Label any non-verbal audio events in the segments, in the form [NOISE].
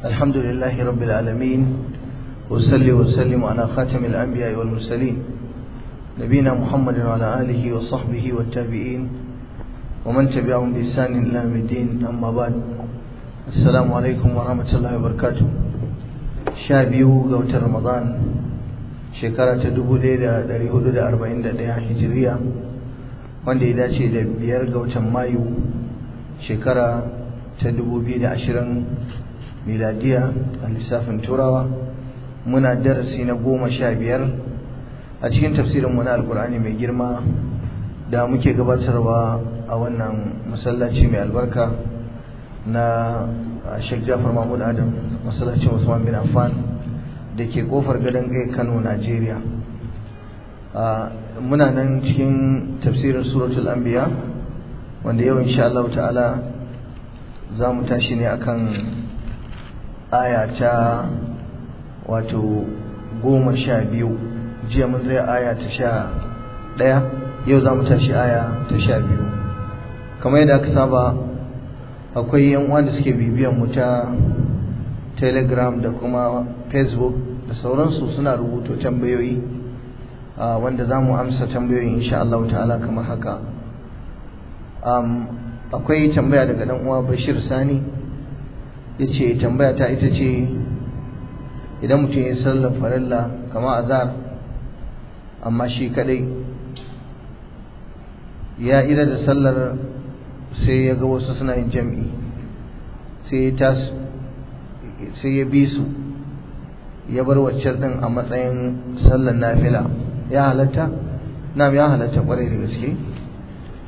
الحمد لله رب العالمين وصلي وسلم على خاتم الأنبياء والمرسلين نبينا محمد وعلى آله وصحبه والتابعين ومن تبعهم بإحسان إلى يوم الدين أما بعد السلام عليكم ورحمة الله وبركاته شابيو قوت رمضان shekara ta dubu ɗaya da ɗari hudu da arba'in da ɗaya hijiriya wanda ya dace da biyar ga watan mayu shekara ta dubu biyu da ashirin miladiya a lissafin turawa. Muna darasi na goma sha biyar. A cikin tafsirin mu na alkur'ani mai girma da muke gabatarwa a wannan masallaci mai albarka na Sheikh Jafar Mahmud Adam masallacin Usman bin Affan da ke ƙofar gadon kai Kano Najeriya. Muna nan cikin tafsirin suratul anbiya wanda yau insha Allah ta'ala za mu tashi ne akan aya ta wato goma sha biyu. Jiya mun zai aya ta sha ɗaya yau za mu tashi aya ta sha biyu. Kamar yadda aka saba akwai yan uwa da suke bibiyan mu ta telegram da kuma facebook da sauransu suna rubuto tambayoyi wanda za mu amsa tambayoyi insha Allah ta'ala kamar haka. Akwai tambaya daga dan uwa bashir sani. Ya ce tambaya ta ita ce idan mutum ya sallar farilla kama azar amma shi kadai ya ida da sallar sai ya ga wasu suna yin jam'i sai ya bi su ya bar waccar din a matsayin sallar nafila. Ya halatta? Na'am ya halatta ƙwarai da gaske.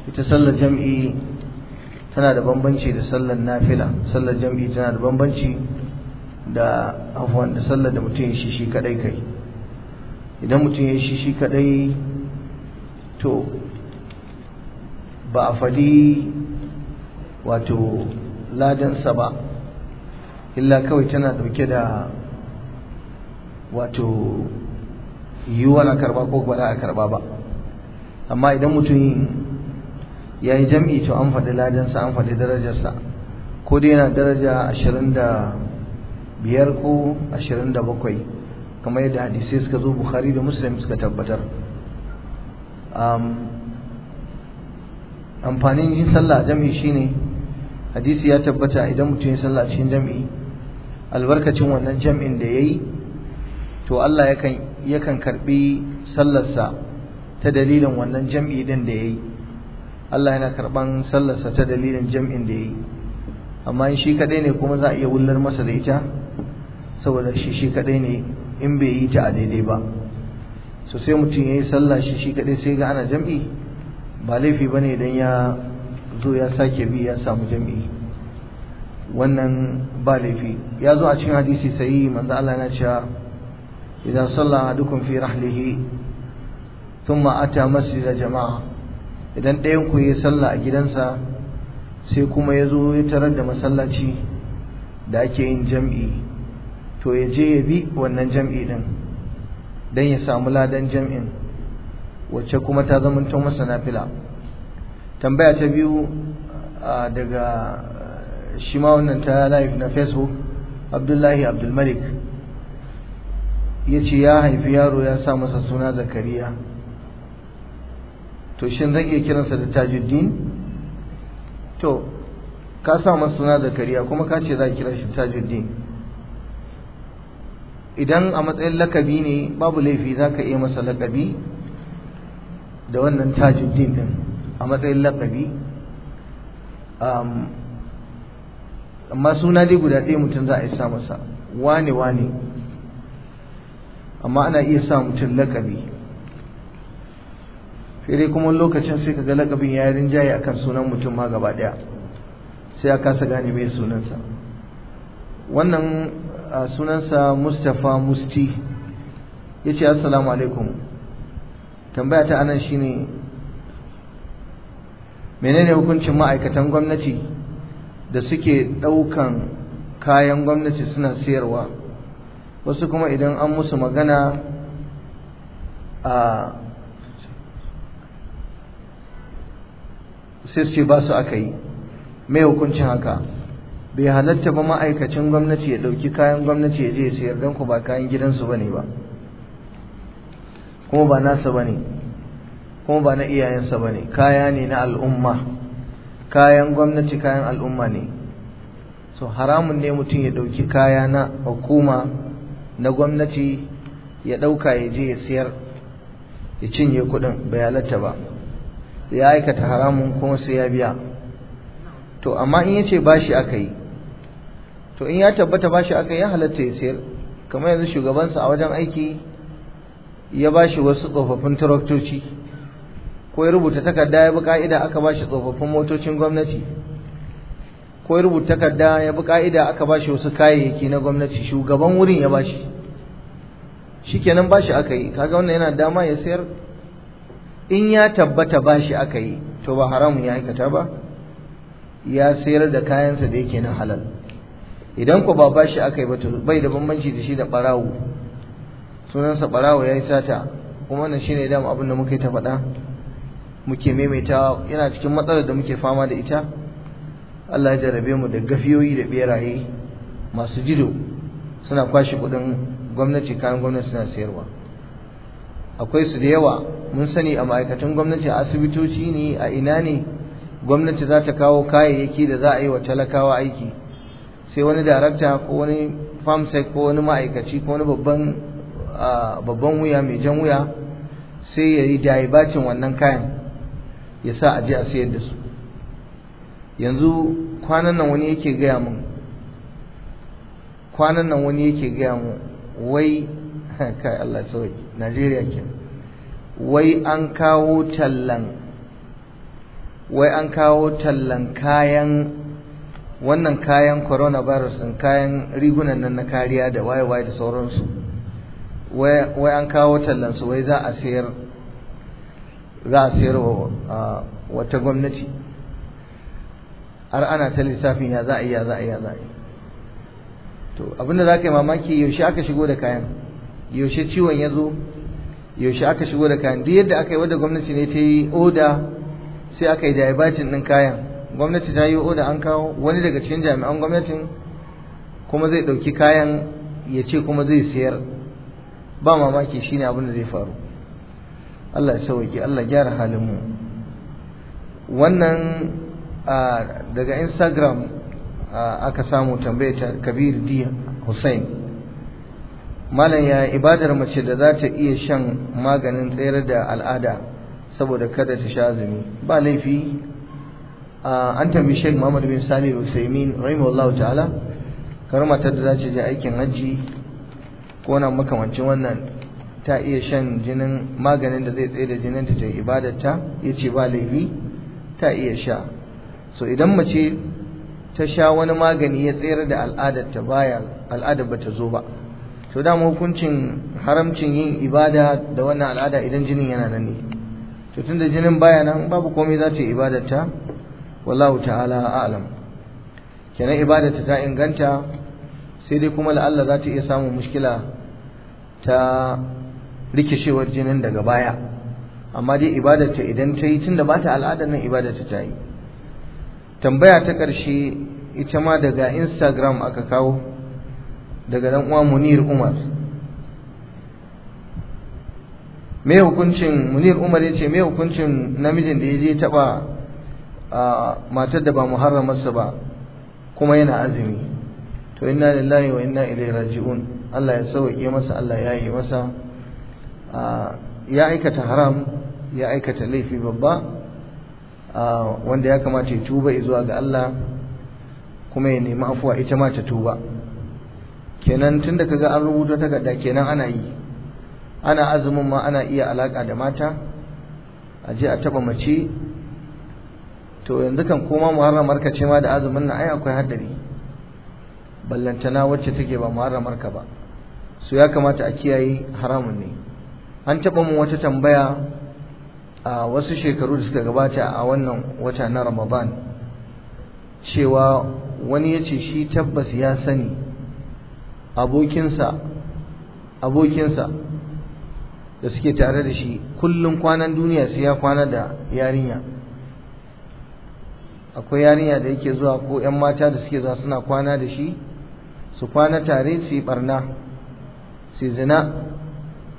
Ita sallar jam'i tana da bambanci da sallar nafila. Sallar jam'i tana da bambanci da afwan da sallar da mutum ya shi shi kadai kai. Idan mutum ya shi shi kadai to ba a faɗi wato ladansa ba. Illa kawai tana ɗauke da wato yiwuwar a karɓa ko ba a karɓa ba. Amma idan mutum ya yi jam'i to an faɗi ladansa an faɗi darajarsa. Ko dai yana daraja ashirin da biyar ko ashirin da bakwai kamar yadda hadisai suka zo bukhari da muslim suka tabbatar. Amfanin yin sallah jam'i shine hadisi ya tabbata idan mutum ya sallah cikin jam'i albarkacin wannan jam'in da ya yi to Allah yakan yakan karɓi sallarsa ta dalilin wannan jam'i din da yayi Allah yana karɓan sallarsa ta dalilin jam'in da yayi amma shi kadai ne kuma za a iya wullar masa da ita? Saboda shi shi kadai ne in bai yi ta a daidai ba. So sai mutum yayi sallah shi shi kadai sai ga ana jam'i? Ba laifi ba ne idan ya zo ya sake bi ya samu jam'i. Wannan ba laifi. Ya zo a cikin hadisi sai manzo Allah yana cewa idan sallah dukun fi rahlihi thumma ata masjida jama'a. Idan ɗayan ku ya sallah a gidansa sai kuma ya zo ya tarar da masallaci da ake yin jam'i to ya je ya bi wannan jam'i ɗin don ya samu ladan jam'in wacce kuma ta zamanto masa nafila. Tambaya ta biyu daga shi ma wannan ta live na facebook abdullahi abdulmalik ya ce ya haifi yaro ya sa masa suna zakariya. To shin zan iya kiransa da tajuddin? To ka sa masa suna zakariya kuma ka ce za ki kira shi tajuddin. Idan a matsayin lakabi ne babu laifi za ka iya masa lakabi da wannan tajuddin din a matsayin lakabi. Amma suna dai guda ɗaya mutum za a yi sa masa. Wane wane. Amma ana iya sa mutum lakabi. Sai dai kuma lokacin sai kaga lakabin ya rinjaye akan sunan mutum ma gaba ɗaya sai ya kasa gane mai sunansa. Wannan sunansa Mustapha Musti. Ya ce assalamu alaikum. Tambaya ta a nan shine menene hukuncin ma'aikatan gwamnati da suke ɗaukan kayan gwamnati suna sayarwa wasu kuma idan an musu magana a sai su ce ba su aka yi. Mai hukuncin haka? Bai halatta ba ma'aikacin gwamnati ya ɗauki kayan gwamnati ya je sayar don ku ba kayan gidansu ba ne ba. Kuma ba nasa ba ne. Kuma ba na iyayensa ba ne. Kaya ne na al'umma. Kayan gwamnati kayan al'umma ne. So haramun ne mutum ya ɗauki kaya na hukuma na gwamnati ya ɗauka ya je ya sayar ya cinye kuɗin. Bai halatta ba. Ya aikata haramun kuma sai ya biya. To amma in ya ce bashi aka yi to in ya tabbata bashi aka yi ya halatta ya sayar. Kamar yanzu shugabansa a wajen aiki ya bashi wasu tsofaffin taraktoci ko ya rubuta takarda ya bi ka'ida aka bashi tsofaffin motocin gwamnati ko ya rubuta takarda ya bi ka'ida aka bashi wasu kayayyaki na gwamnati shugaban wurin ya bashi. Shikenan bashi aka yi. Kaga wannan yana dama ya sayar in ya tabbata bashi aka yi to ba haramun ya aikata ba ya sayar da kayansa da yake na halal. Idan ko ba bashi aka yi ba to bai da bambanci da shi da barawo sunansa barawo ya yi sata kuma wannan shine dama abin da muke ta faɗa muke maimaitawa. Yana cikin matsalar da muke fama da ita. Allah ya jarabe mu da gafiyoyi da beraye masu jido suna kwashe kuɗin gwamnati kayan gwamnati suna sayarwa. Akwai su da yawa mun sani a ma'aikatan gwamnati a asibitoci ne a ina ne gwamnati za ta kawo kayayyaki da za a yi wa talakawa aiki. Sai wani darakta ko wani famsec ko wani ma'aikaci ko wani babban babban wuya mai jan wuya sai ya yi daibacin wannan kayan ya sa a je a sayar da su. Yanzu kwanan nan wani yake gaya mun kwanan nan wani yake gaya mun wai [LAUGHS] kai Allah sauƙi Najeriya ke wai an kawo tallan wai an kawo tallan kayan wannan kayan coronavirus din kayan rigunan nan na kariya da waye-waye da sauransu wai an kawo tallan su wai za a sayar za a sayar wa wata gwamnati. Har ana ta lissafin ya za a yi ya za a yi ya za a yi. To abin da za ka yi mamaki yaushe aka shigo da kayan? Yaushe ciwon ya zo? Yaushe aka shigo da kayan? Duk yadda aka yi wadda gwamnati ne ta yi oda sai aka yi daibatin ɗin kayan. Gwamnati ta yi oda an kawo wani daga cikin jami'an gwamnatin kuma zai ɗauki kayan ya ce kuma zai sayar. Ba mamaki shine abin da zai faru. Allah ya sauƙi Allah gyara halin mu wannan daga Instagram aka samu tambayar Kabir D Hussein malam ya ibadar mace da za ta iya shan maganin tsayar da al'ada saboda kada ta sha azumi? Ba laifi. An tambayi Sheikh Muhammad bin Salih Usaimin rahimahullahu ta'ala kar matar da za ta je aikin hajji ko na makamancin wannan ta iya shan jinin maganin da zai tsaye da jinin ta yi ibadarta ya ce ba laifi ta iya sha. So idan mace ta sha wani magani ya tsayar da al'adarta baya al'adar ba ta zo ba. To dama hukuncin haramcin yin ibada da wannan al'ada idan jinin yana nan ne. To tunda jinin baya nan babu komai za ta yi ibadarta. Wallahu ta'ala a'lam. Kenan ibadarta ta inganta sai dai kuma la'alla za ta iya samun mushkila ta rikishewar jinin daga baya. Amma dai ibadarta idan ta yi tunda ba ta al'adar nan ibadarta ta yi. Tambaya ta ƙarshe ita ma daga instagram aka kawo. Daga dan uwa munir umar. Me hukuncin munir umar ya ce me hukuncin namijin da ya je taɓa matar da ba muharramarsa ba kuma yana azumi. To inna lillahi wa inna ilaihi raji'un. Allah ya sauke masa Allah ya yi masa. Ya aikata haram ya aikata laifi babba wanda ya kamata ya tuba zuwa ga Allah kuma ya nemi afuwa ita ma ta tuba. Kenan tunda kaga an rubuta takarda kenan ana yi. Ana azumin ma ana iya alaka da mata a je a taba mace. To yanzu kan koma muharramar ka ce ma da azumin nan ai akwai haddari ballantana wacce take ba muharramar ka ba. So ya kamata a kiyaye haramun ne. An taba mun wata tambaya a wasu shekaru da suka gabata a wannan wata na Ramadan cewa wani ya ce shi tabbas ya sani abokinsa abokinsa da suke tare da shi kullum kwanan duniya sai ya kwana da yarinya. Akwai yarinya da yake zuwa ko 'yan mata da suke zuwa suna kwana da shi su kwana tare su yi barna su zina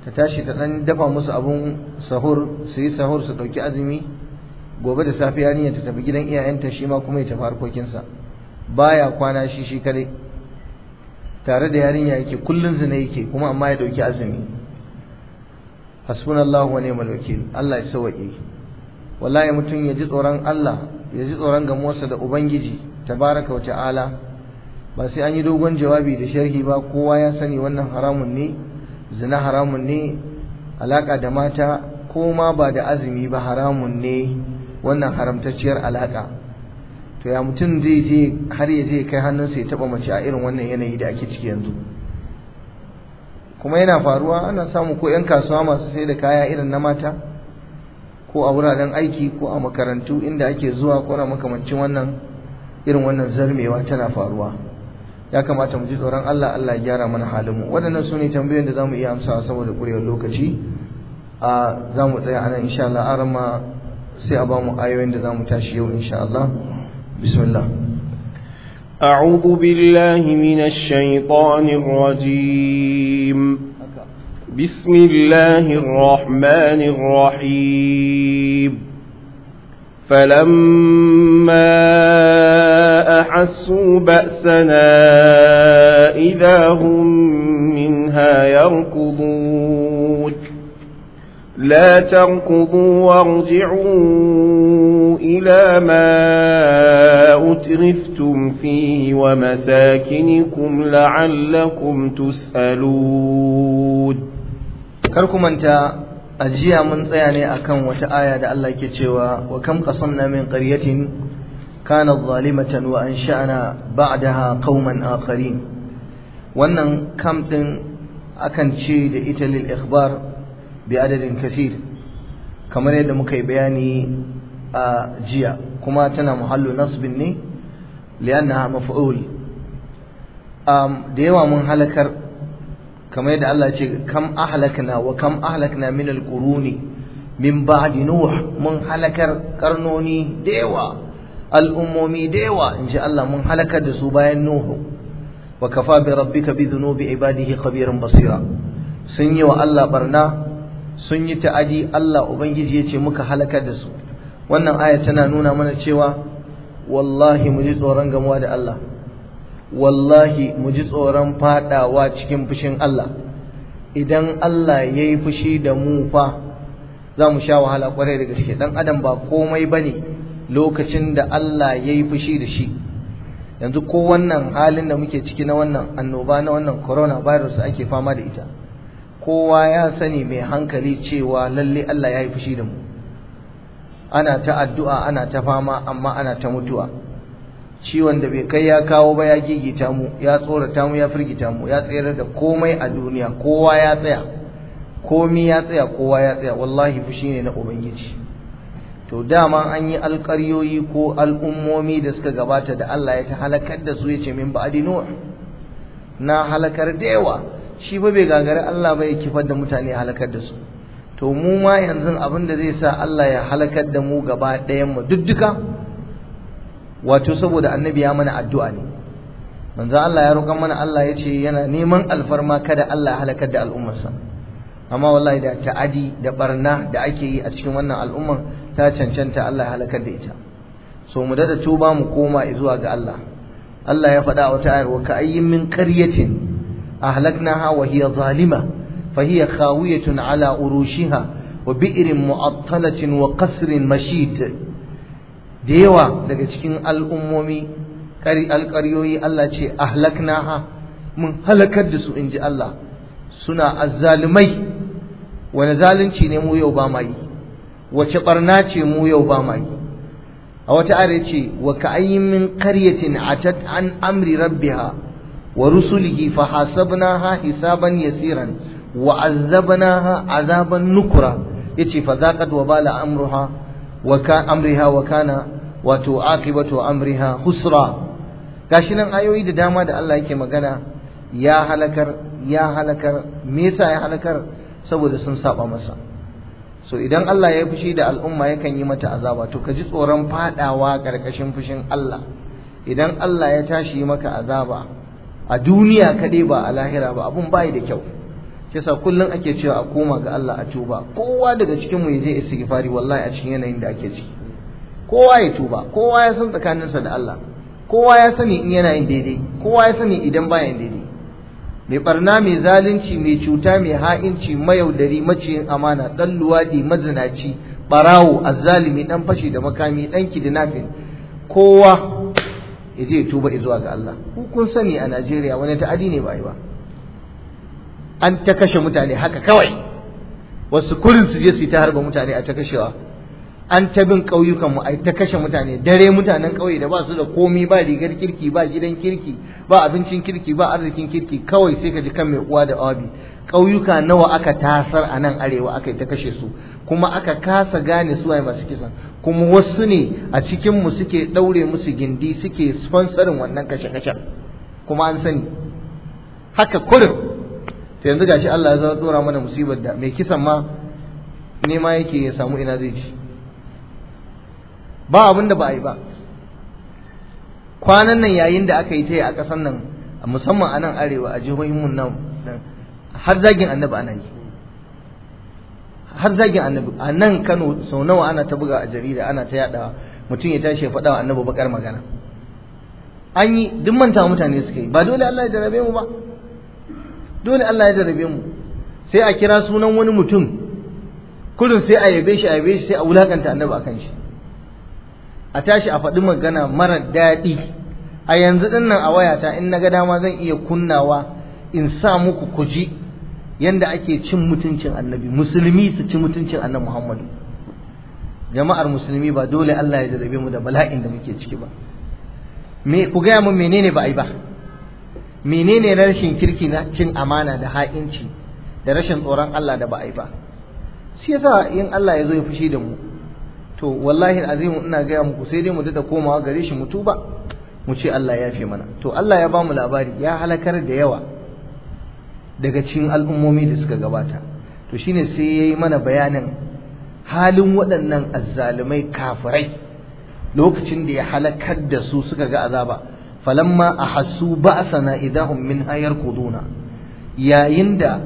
ta tashi ta dan dafa musu abun sahur su yi sahur su ɗauki azumi. Gobe da safe yarinya ta tafi gidan iyayenta shi ma kuma ya tafi harkokinsa. Baya kwana shi shi kare tare da yarinya yake kullun zina yake kuma amma ya ɗauki azumi. Hasbunallahu wa ni'mal wakil. Allah ya sauke wallahi mutum ya ji tsoron Allah ya ji tsoron gamuwarsa da ubangiji tabaraka wa ta'ala. Ba sai an yi dogon jawabi da sharhi ba kowa ya sani wannan haramun ne zina haramun ne alaka da mata ko ma ba da azumi ba haramun ne. Wannan haramtacciyar alaka to ya mutum zai je har ya je kai hannunsa ya taba mace a irin wannan yanayi da ake ciki yanzu? Kuma yana faruwa ana samu ko 'yan kasuwa masu sai da kaya irin na mata ko a wuraren aiki ko a makarantu inda ake zuwa ko na makamancin wannan irin wannan zarmewa tana faruwa. Ya kamata mu ji tsoron Allah Allah ya gyara mana halin mu waɗannan su ne tambayoyin da za mu iya amsawa saboda ƙurewar lokaci. A za mu tsaya a nan insha Allah arama sai a ba mu ayoyin da za mu tashi yau insha Allah. Bismillah أعوذ بالله من الشيطان الرجيم. بسم الله الرحمن الرحيم. فلما أحسوا بأسنا إذا هم منها يركضون. لا تركضوا وارجعوا إلى ما أترفتم فيه ومساكنكم لعلكم تسألون. كركم أنت أجيا من صياني أكم وتآية الله كتشوا وكم قصمنا من قرية كانت ظالمة وأنشأنا بعدها قوما آخرين akan ce da ita lil ikhbar bi adadin kasir kamar yadda muka yi bayani a jiya kuma tana muhallu nasbin ne li'annaha maf'ul. Da yawa mun halakar kamar yadda Allah ce kam ahlakna wa kam ahlakna min alquruni min ba'di nuh. Mun halakar karnoni da yawa al'ummomi da yawa inji Allah mun halakar da su bayan nuhu wa kafa bi rabbika basira. Sun wa Allah barna sun yi ta'adi Allah ubangiji ya ce muka halakar da su. Wannan aya tana nuna mana cewa wallahi mu ji tsoron gamuwa da Allah. Wallahi mu ji tsoron fadawa cikin fushin Allah. Idan Allah ya yi fushi da mu fa za mu sha wahala ƙwarai da gaske. Dan adam ba komai ba ne lokacin da Allah ya yi fushi da shi. Yanzu ko wannan halin da muke ciki na wannan annoba na wannan coronavirus ake fama da ita. Kowa ya sani mai hankali cewa lalle Allah ya yi fushi da mu. Ana ta addu'a ana ta fama amma ana ta mutuwa. Ciwon da bai kai ya kawo ba ya gigita mu ya tsorata mu ya firgita mu ya tsayar da komai a duniya. Kowa ya tsaya. Komi ya tsaya kowa ya tsaya. Wallahi fushi ne na ubangiji. To dama an yi alƙaryoyi ko al'ummomi da suka gabata da Allah ya ta halakar da su ya ce min ba'adi nuh. Na halakar da yawa. Shi ba bai gagari Allah ba ya kifar da mutane halakar da su. To mu ma yanzu abin da zai sa Allah ya halakar da mu gaba ɗayan mu duk duka wato saboda annabi ya mana addu'a ne. Manzo Allah ya roƙa mana Allah ya ce yana neman alfarma kada Allah ya halakar da al'ummarsa. Amma wallahi da ta'adi da barna da ake yi a cikin wannan al'umman ta cancanta Allah ya halakar da ita. So mu dada tuba mu koma zuwa ga Allah. Allah ya faɗa wata ayar wa ka'ayyin min qaryatin hiya khawiyatun ala urushiha wa bi'rin mu'attalatin wa qasrin mashid da yawa daga cikin al'ummomi alƙaryoyi Allah ce ahlaknaha mun halakar da su in ji Allah suna azzalumai wani zalunci ne mu yau ba ma yi wace barna ce mu yau ba ma yi min qaryatin atat an amri rabbiha wa rusulihi fa hasabnaha hisaban yasiran wa azabnaha azaban nukra ya ce fa zaqat wa bala amruha wa ka amriha wa kana wato aqibatu amriha husra. Gashi nan ayoyi da dama da Allah yake magana ya halakar ya halakar. Saboda sun saba masa. So idan Allah ya fushi da al'umma yakan yi mata azaba. To ka ji tsoron fadawa ƙarƙashin fushin Allah. Idan Allah ya tashi maka azaba a duniya kaɗai ba a lahira ba abun bai da kyau. Shi yasa kullum ake cewa a koma ga Allah a tuba. Kowa daga cikin mu ya je istighfari wallahi a cikin yanayin da ake ciki. Kowa ya tuba kowa ya san tsakaninsa da Allah. Kowa ya sani in yana yin daidai kowa ya sani idan baya yin daidai. Mai barna mai zalunci mai cuta mai ha'inci mayaudari maciyin amana dan luwadi mazinaci barawo azzalimi dan fashi da makami dan kidnapping. Kowa ya je tuba zuwa ga Allah. Ku kun sani a Najeriya wani ta'adi ne ba yi ba. An ta kashe mutane haka kawai. Wasu kurin su je su ta harba mutane a ta kashewa. An ta bin ƙauyukan mu ai ta kashe mutane dare mutanen ƙauye da ba su da komi ba rigar kirki ba gidan kirki ba abincin kirki ba arzikin kirki kawai sai ka ji kan mai uwa da awabi ƙauyuka nawa aka tasar a nan arewa aka yi ta kashe su. Kuma aka kasa gane su masu kisan. Kuma wasu ne a cikin mu suke ɗaure musu gindi suke sponsorin wannan kashe-kashen. Kuma an sani. Haka kurin to yanzu gashi Allah ya zama dora mana musibar da mai kisan ma nema yake ya samu ina zai ci ba abin da ba yi ba. Kwanan nan yayin da aka yi ta a ƙasar nan musamman a nan arewa a jihohin mun nan har zagin annabi ana yi. Har zagin annabi. A nan Kano sau nawa ana ta buga a jarida ana ta yadawa mutum ya tashi ya faɗa wa annabi bakar magana. An yi duk manta mutane suka yi. Ba dole Allah ya jarabe mu ba. Dole Allah ya jarabe mu. Sai a kira sunan wani mutum kullum sai a yabe shi a yabe shi sai a wulaƙanta annabi akan shi. A tashi a faɗi magana mara daɗi. A yanzu ɗin nan a wayata in na ga dama zan iya kunnawa in sa muku kuji yanda ake cin mutuncin annabi musulmi su ci mutuncin annabi muhammadu. Jama'ar musulmi ba dole Allah ya jarabe mu da bala'in da muke ciki ba. Me ku gaya mun menene ba a yi ba? Menene rashin kirki na cin amana da ha'inci da rashin tsoron Allah da ba a yi ba? Shi yasa in Allah ya zo ya fushi da mu to wallahi azimu ina gaya muku sai dai mu da komawa gare shi mu tuba mu ce Allah ya fi mana. To Allah ya ba mu labari ya halakar da yawa. Daga cikin al'ummomi da suka gabata. To shine sai yayi mana bayanin halin waɗannan azzalumai kafirai lokacin da ya halakar da su suka ga azaba. Falamma ahassu ba'sana idahum minha yarkuduna yayin da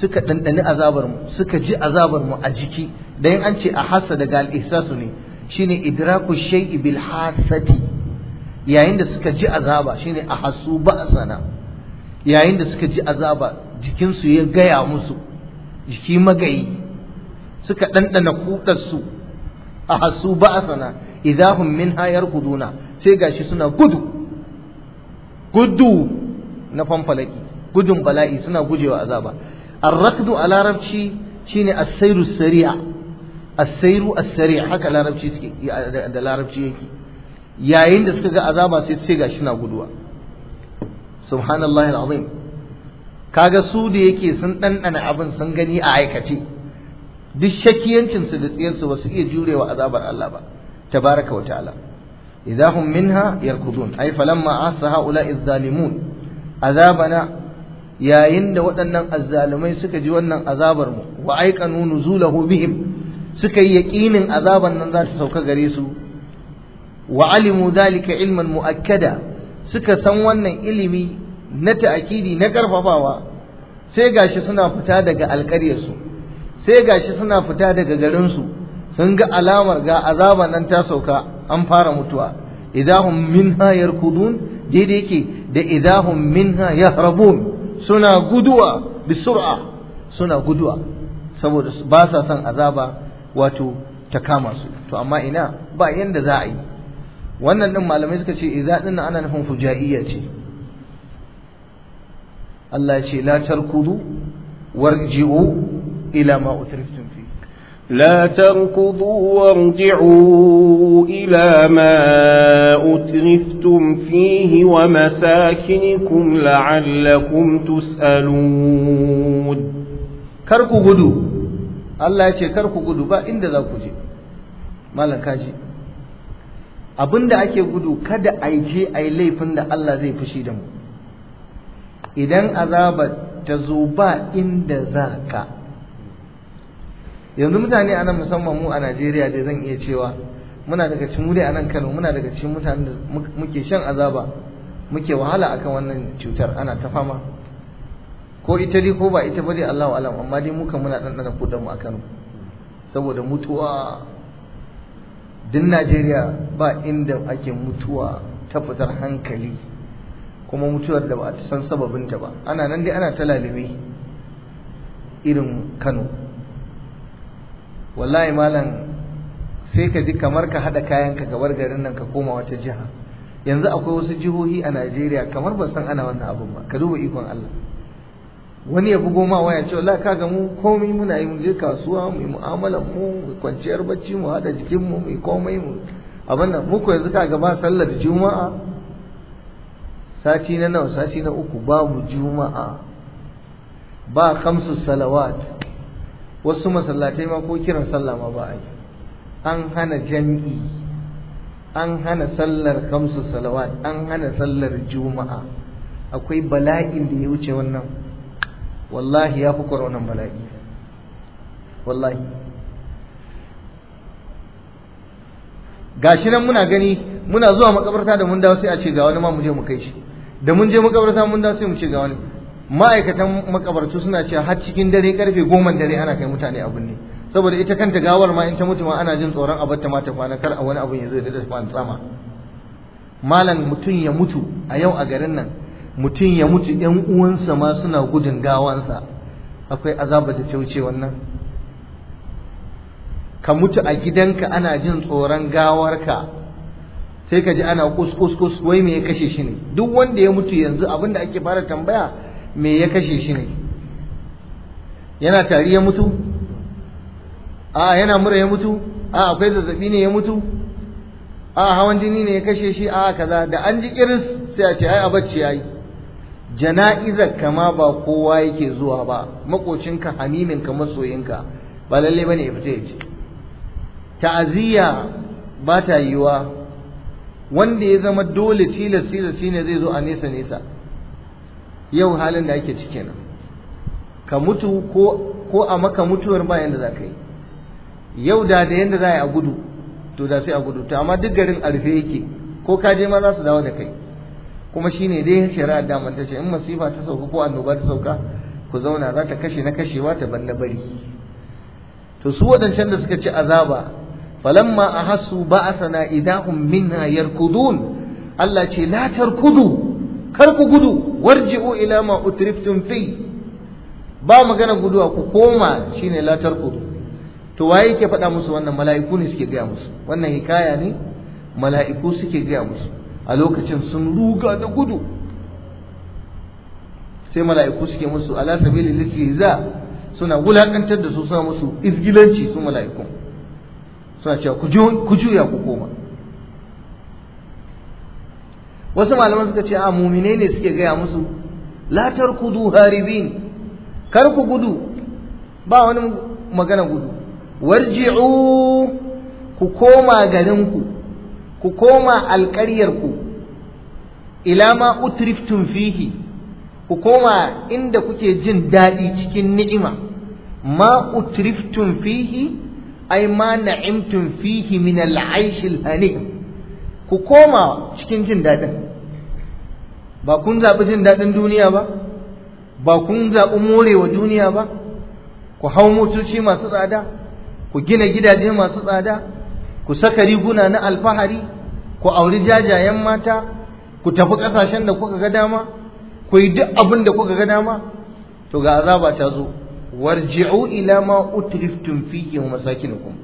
suka ɗanɗani azabar mu suka ji azabar mu a jiki da yin an ce a hasa daga al'isasu ne shine idraku shay'i bil hasati yayin da suka ji azaba shine a hasu ba'sana. yayin da suka ji azaba jikinsu ya gaya musu jiki magayi. Suka ɗanɗana kukarsu a hasu ba'asana idahun min hayar kuduna sai gashi suna gudu. Gudu na fanfalaki gudun bala'i suna gujewa azaba. Arrakdu a larabci shine as-sairu sari'a asairu asari'a haka larabci suke da larabci yake. Yayin da suka ga azaba sai sai gashi na guduwa. Subhanallahi alazim. Kaga su da yake sun dandana abin sun gani a aikace. Duk shakiyancin su da tsiyar su ba su iya jurewa azabar Allah ba tabaraka wa ta'ala. Idahum minha yarkudun ay falamma asa haula zalimun azabana yayin da waɗannan azzalumai suka ji wannan azabar mu wa aikanu nuzulahu bihim suka yi yaƙinin azaban nan za ta sauka gare su. Wa alimu dalika ilman mu'akkada. Suka san wannan ilimi na ta'akidi na karfafawa sai gashi suna fita daga alƙaryarsu sai gashi suna fita daga garinsu sun ga alamar ga azaban nan ta sauka an fara mutuwa. Idahum minha yarkudun daidai yake da idahum minha yahrabun suna guduwa bisur'a suna guduwa saboda ba sa son azaba wato ta kama su. To amma ina ba yanda za a yi. Wannan din malamai suka ce idza din ana nufin fujaiya ce Allah ce la tarkudu warji'u ila ma utriftum fi لا تركضوا وارجعوا إلى ما أترفتم فيه ومساكنكم لعلكم تسألون كركو gudu Allah ya ce kar ku gudu ba inda za ku je malam kaji abin da ake gudu kada a je a yi laifin da Allah zai fushi da mu. Idan azaba ta zo ba inda za ka. Yanzu mutane a nan musamman mu a Najeriya dai zan iya cewa muna daga cikin mu a nan Kano muna daga cikin mutanen da muke shan azaba muke wahala akan wannan cutar ana ta fama. Ko ita dai ko ba ita ba dai Allahu alam amma dai muka muna ɗanɗana kudan mu a Kano. Saboda mutuwa din Najeriya ba inda ake mutuwa ta fitar hankali kuma mutuwar da ba a san sababinta ba. Ana nan dai ana ta irin Kano. Wallahi malam sai ka ji kamar ka haɗa kayanka ka bar garin nan ka koma wata jiha. Yanzu akwai wasu jihohi a Najeriya kamar ba san ana wannan abin ba. Ka duba ikon Allah. Wani ya bugo ma waya cewa la kaga mu komai muna yi mu je kasuwa mu yi mu'amalar mu mu kwanciyar bacci mu hada jikin mu mu komai mu abin nan muku yanzu kaga ba sallar juma'a. Sati na nawa? Sati na uku. Babu juma'a. Ba kamsu salawat. Wasu masallatai ma ko kiran sallah ma ba a yi. An hana jami'i an hana sallar kamsu salawat. An hana sallar juma'a. Akwai bala'in da ya wuce wannan. Wallahi ya fi koronan bala'i. Wallahi. Gashi nan muna gani muna zuwa makabarta da mun dawo sai a ce ga wani ma mu je mu kai shi. Da mun je makabarta mun dawo sai mu ce ga wani. Ma'aikatan makabartu suna cewa har cikin dare ƙarfe goma dare ana kai mutane abin ne. Saboda ita kanta gawar ma in ta mutu ma ana jin tsoron a batta ma ta kwana kar a wani abin ya zo da dafa tsama malam mutum ya mutu a yau a garin nan mutum ya mutu ‘yan uwansa ma suna gudun gawansa. Akwai azaba da ta wuce wannan. Ka mutu a gidanka ana jin tsoron gawarka. Sai ka ji ana kus wai me ya kashe shi ne? Duk wanda ya mutu yanzu abin da ake fara tambaya me ya kashe shi ne? Yana tari ya mutu? A yana mura ya mutu? A akwai zazzaɓi ne ya mutu? A hawan jini ne ya kashe shi? A kaza. Da an ji kiris sai a ce ai a bacci yayi jana'izar kama ba kowa yake zuwa ba makocinka hamiminka masoyinka ba lalle ba ne ya fita ya ce ta'aziyya ba ta yiwa wanda ya zama dole tilas tilas shine zai zo a nesa nesa. Yau halin da ake ciki nan ka mutu ko ko a maka mutuwar ba yanda za ka yi. Yau da da yanda za a yi a gudu to da sai a gudu. To amma duk garin a rufe yake. Ko ka je ma za su dawo da kai. Kuma shine dai shari'a da ta ce in masifa ta sauka ko annoba ta sauka ku zauna za ta kashe na kashewa ta banna bari. To su wadancan da suka ci azaba falamma ahassu ba'asana idahum minha yarkudun Allah ce la tarkudu kar ku gudu warji'u ila ma utriftum fi. Ba magana guduwa ku koma shine la tarkudu. To waye yake faɗa musu wannan? Mala'iku ne suke gaya musu. Wannan hikaya ne? Mala'iku suke gaya musu. A lokacin sun ruga da gudu. Sai mala'iku suke musu ala sabili listihza suna wulakantar da su suna musu izgilanci su mala'iku. Suna cewa ku juya ku koma. Wasu malaman suka ce a mumine ne suke gaya musu la tarkudu haribin kar ku gudu. Ba wani magana gudu. Warji'u ku koma garinku. Ku koma alƙaryarku ila ma utriftum fihi ku koma inda kuke jin daɗi cikin ni'ima. Ma utriftum fihi ai ma na'imtum fihi min al'aish al-hani ku koma cikin jin daɗin. Ba kun zaɓi jin daɗin duniya ba? Ba kun zaɓi morewa duniya ba? Ku hau motoci masu tsada ku gina gidaje masu tsada ku saka riguna na alfahari ku auri jajayen mata ku tafi ƙasashen da kuka ga dama ku yi duk abin da kuka ga dama to ga azaba ta zo. Warji'u ila ma utriftum fihi wa masakinukum.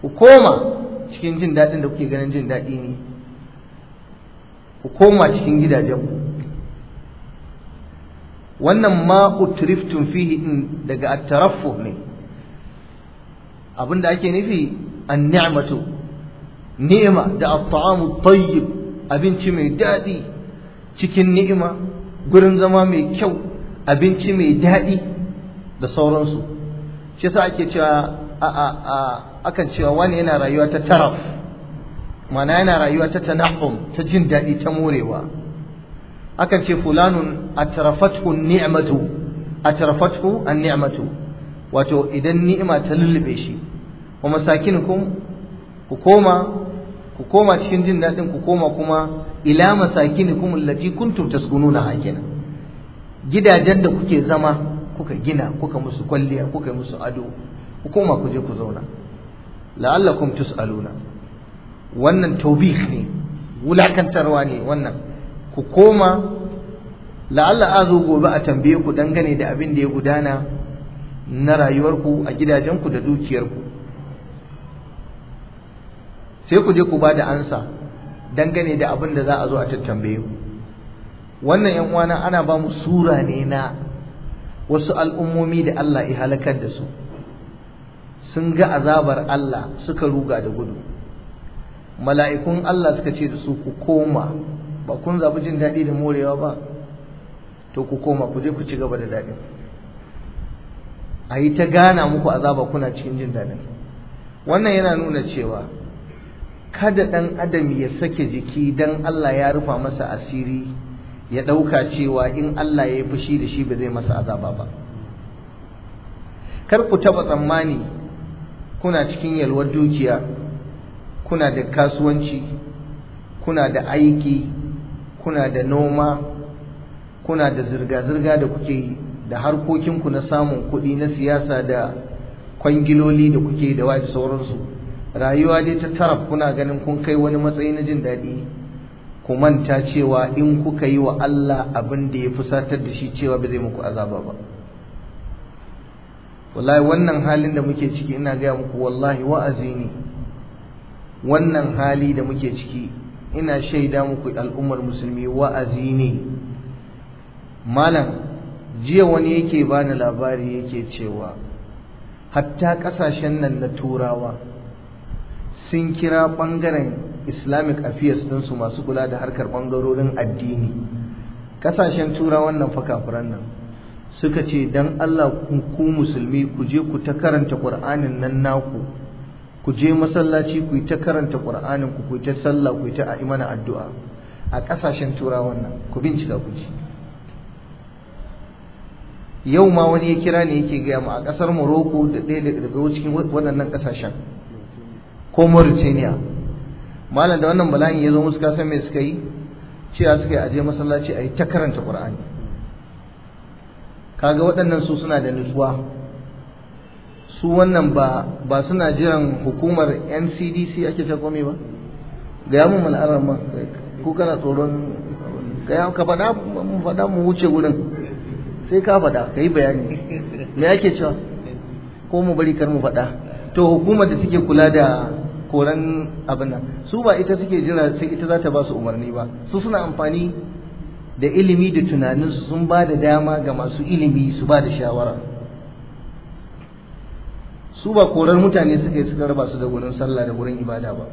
Ku koma cikin jin daɗin da kuke ganin jin daɗi ne. Ku koma cikin gidajenku. Wannan ma utriftum fihi din daga at-taraffuh ne. Abin da ake nufi an-ni'matu ni'ima da at-ta'amu tayyib abinci mai daɗi cikin ni'ima gurin zama mai kyau abinci mai daɗi da sauransu. Shi yasa ake cewa a a a akan cewa wani yana rayuwa ta taraf mana yana rayuwa ta tanahum ta jin daɗi ta morewa. Akan ce fulanun atrafathu ni'matu atrafathu an-ni'matu. Wato idan ni'ima ta lullube shi wa masakinukum ku koma ku koma cikin jin daɗin ku koma kuma ila masakinikum allati kuntum taskununa hakina gidajen da kuke zama kuka gina kuka musu kwalliya kuka musu ado ku koma ku je ku zauna. La'allakum tus'aluna. Wannan taubih ne wulakantarwa ne wannan. Ku koma la'alla a zo gobe a tambaye ku dangane da abin da ya gudana na rayuwarku a gidajenku da dukiyarku. Sai ku je ku ba da ansa dangane da abin da za a zo a tattambaye ku. Wannan yan uwana ana ba mu sura ne na wasu al'ummomi da Allah ya halakar da su. Sun ga azabar Allah suka ruga da gudu. Mala'ikun Allah suka ce da su ku koma. Ba kun zaɓi jin daɗi da morewa ba? To ku koma ku je ku ci gaba da daɗin. A yi ta gana muku azaba kuna cikin jin daɗin. Wannan yana nuna cewa kada ɗan adam ya sake jiki don Allah ya rufa masa asiri ya ɗauka cewa in Allah ya yi fushi da shi ba zai masa azaba ba. Kar ku taɓa tsammani kuna cikin yalwar dukiya kuna da kasuwanci kuna da aiki kuna da noma kuna da zirga-zirga da kuke yi. Da harkokinku na samun kuɗi na siyasa da kwangiloli da kuke da waje sauransu. Rayuwa dai ta taraf kuna ganin kun kai wani matsayi na jin daɗi. Ku manta cewa in kuka yi wa Allah abin da ya fusatar da shi cewa ba zai muku azaba ba. Wallahi wannan halin da muke ciki ina gaya muku wallahi wa'azi ne. Wannan hali da muke ciki ina shaida muku al'ummar musulmi wa'azi ne. Malam jiya wani yake bani labari yake cewa hatta ƙasashen nan na turawa sun kira ɓangaren islamic affairs ɗinsu masu kula da harkar ɓangarorin addini. Kasashen turawan nan fa kafiran nan suka ce dan Allah ku musulmi ku je ku ta karanta qur'anin nan naku. Ku je masallaci ku ta karanta qur'anin ku ku ta sallah ku ta imana addu'a. A ƙasashen turawan nan ku bincika ku ji. Yau ma wani ya kira ne yake gaya mu a ƙasar Morocco da ɗaya daga cikin waɗannan ƙasashen ko Mauritania. Malam da wannan bala'in ya zo musu kasan me suka yi? Cewa suka yi aje masallaci a yi ta karanta Qur'ani. Kaga waɗannan su suna da nutsuwa. Su wannan ba ba suna jiran hukumar NCDC ake ta kome ba? Ga yamu mal arama ko kana tsoron ga ka faɗa mu mu wuce wurin. Sai ka faɗa ka yi bayani. Me ake cewa? Ko mu bari kar mu faɗa. To hukumar da take kula da koran abin nan su ba ita suke jira sai ita za ta ba su umarni ba. Su suna amfani da ilimi da tunaninsu sun ba da dama ga masu ilimi su ba da shawara. Su ba korar mutane suka yi suka raba su da wurin sallah da wurin ibada ba.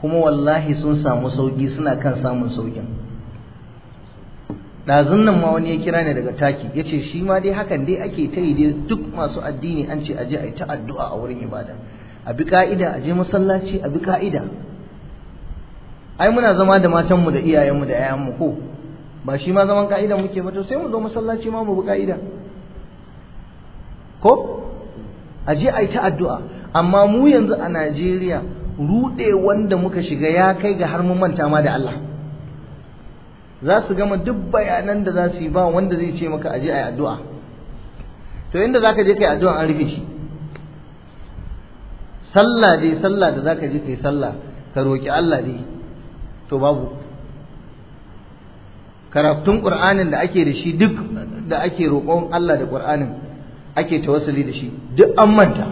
Kuma wallahi sun samu sauƙi suna kan samun saukin ɗazun nan ma wani ya kira ne daga taki ya ce shi ma dai hakan dai ake ta yi dai duk masu addini an ce aje a ta addu'a a wurin ibada. A bi ka'ida a je masallaci a bi ka'ida ai muna zama da matanmu da iyayenmu da 'ya'yanmu ko? Ba shi ma zaman ka'ida muke ba to sai mu zo masallaci ma mu bi ka'ida ko? A je ta addu'a. Amma mu yanzu a Najeriya ruɗe wanda muka shiga ya kai ga har mun manta ma da Allah. Za su gama duk bayanan da za su yi ba wanda zai ce maka aje a yi addu'a. To inda za ka je kai addu'a an rufe shi. Sallah dai sallah da za ka je kai sallah ka roƙi Allah dai to babu. Karatun ƙur'anin da ake da shi duk da ake roƙon Allah da ƙur'anin ake tawassuli da shi duk an manta.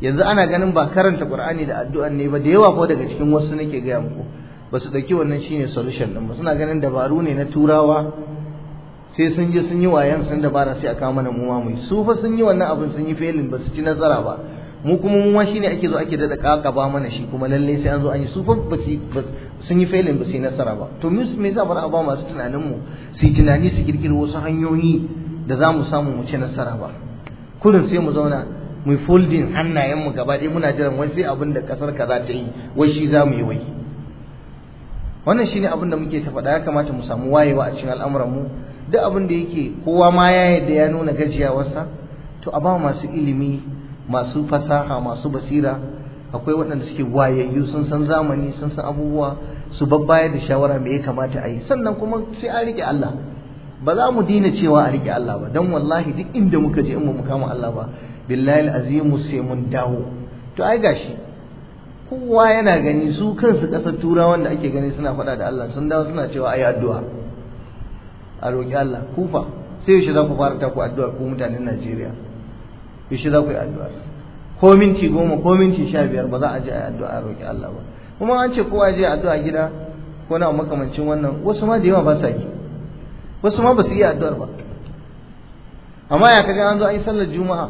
Yanzu ana ganin ba karanta ƙur'ani da addu'an ne ba da yawa ko daga cikin wasu nake gaya muku. Ba su ɗauki wannan shine solution ɗin ba. Suna ganin dabaru ne na turawa sai sun je sun yi wayan sun dabara sai a kawo mana mu ma mu su fa sun yi wannan abin sun yi failing ba su ci nasara ba. Mu kuma mu ma shine ake zo ake dada kakaba mana shi kuma lalle sai an zo an yi. Su fa ba su sun yi failing ba su yi nasara ba. To me me za bar a ba masu tunanin mu? Su yi tunani su kirkiro wasu hanyoyi da za mu samu mu ci nasara ba. Kullum sai mu zauna mu folding hannayen mu gaba ɗaya muna jiran wai sai abin da ƙasar kaza ta yi wai shi za mu yi wai. Wannan shine abin da muke ta faɗa ya kamata mu samu wayewa a cikin al'amuran mu. Duk abin da yake kowa ma ya yadda ya nuna gajiyawarsa to a ba masu ilimi masu fasaha masu basira akwai waɗanda suke wayayyu sun san zamani sun san abubuwa su babbayar da shawara me ya kamata a yi. Sannan kuma sai a riƙe Allah. Ba za mu dina cewa a riƙe Allah ba don wallahi duk inda muka je in mu kama Allah ba billahi azimu sai mun dawo. To ai gashi kowa yana gani su kansu ƙasar turawan da ake gani suna faɗa da Allah sun dawo suna cewa ayi addu'a. A roƙi Allah kufa sai yaushe za ku fara ta ku addu'a ku mutanen Najeriya? Yaushe za ku yi addu'a? Ko minti goma ko minti sha biyar ba za a je a yi addu'a a roƙi Allah ba. Kuma an ce kowa je addu'a gida ko na makamancin wannan wasu ma da yawa ba sa yi. Wasu ma ba su iya addu'ar ba. Amma ya kaga an zo an yi sallar juma'a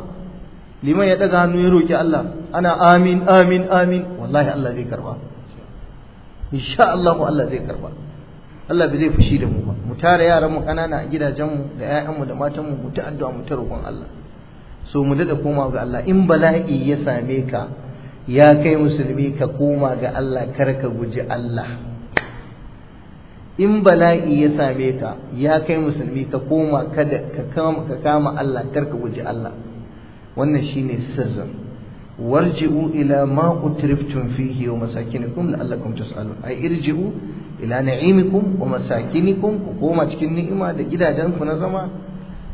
liman ya daga hannu ya roƙi Allah ana amin amin amin wallahi Allah zai karɓa insha Allah Allah zai karɓa Allah bai zai fushi da mu ba. Mu tare yaran mu kanana a gidajen mu da ƴaƴan mu da matan mu mu ta addu'a mu ta roƙon Allah. So mu dada koma ga Allah. In bala'i ya same ka ya kai musulmi ka koma ga Allah kar ka guji Allah. In bala'i ya same ka ya kai musulmi ka koma kada ka kama Allah kar ka guji Allah. Wannan shine sirrin. Warji'u ila ma utriftum fihi wa masakinikum la'allakum tas'alun. Ay irji'u ila na'imikum wa masakinikum ku koma cikin ni'ima da gidajenku na zama.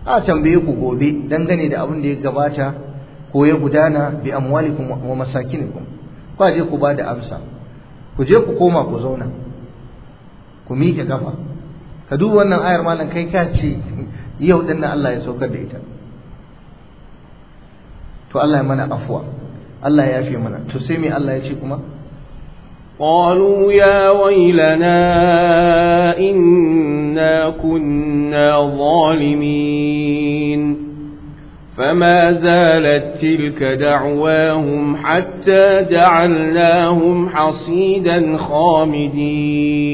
A tambaye ku gobe dangane da abin da ya gabata ko ya gudana bi amwalikum wa masakinikum. Ku je ku ba da amsa. Ku je ku koma ku zauna. Ku miƙe kafa ka duba wannan ayar malam kai ka ce yau ɗin nan Allah ya saukar da ita. To Allah ya mana afwa Allah ya yafe mana. To sai me Allah ya ce kuma? قالوا يا ويلنا إنا كنا ظالمين. فما زالت تلك دعواهم حتى جعلناهم حصيدا خامدين.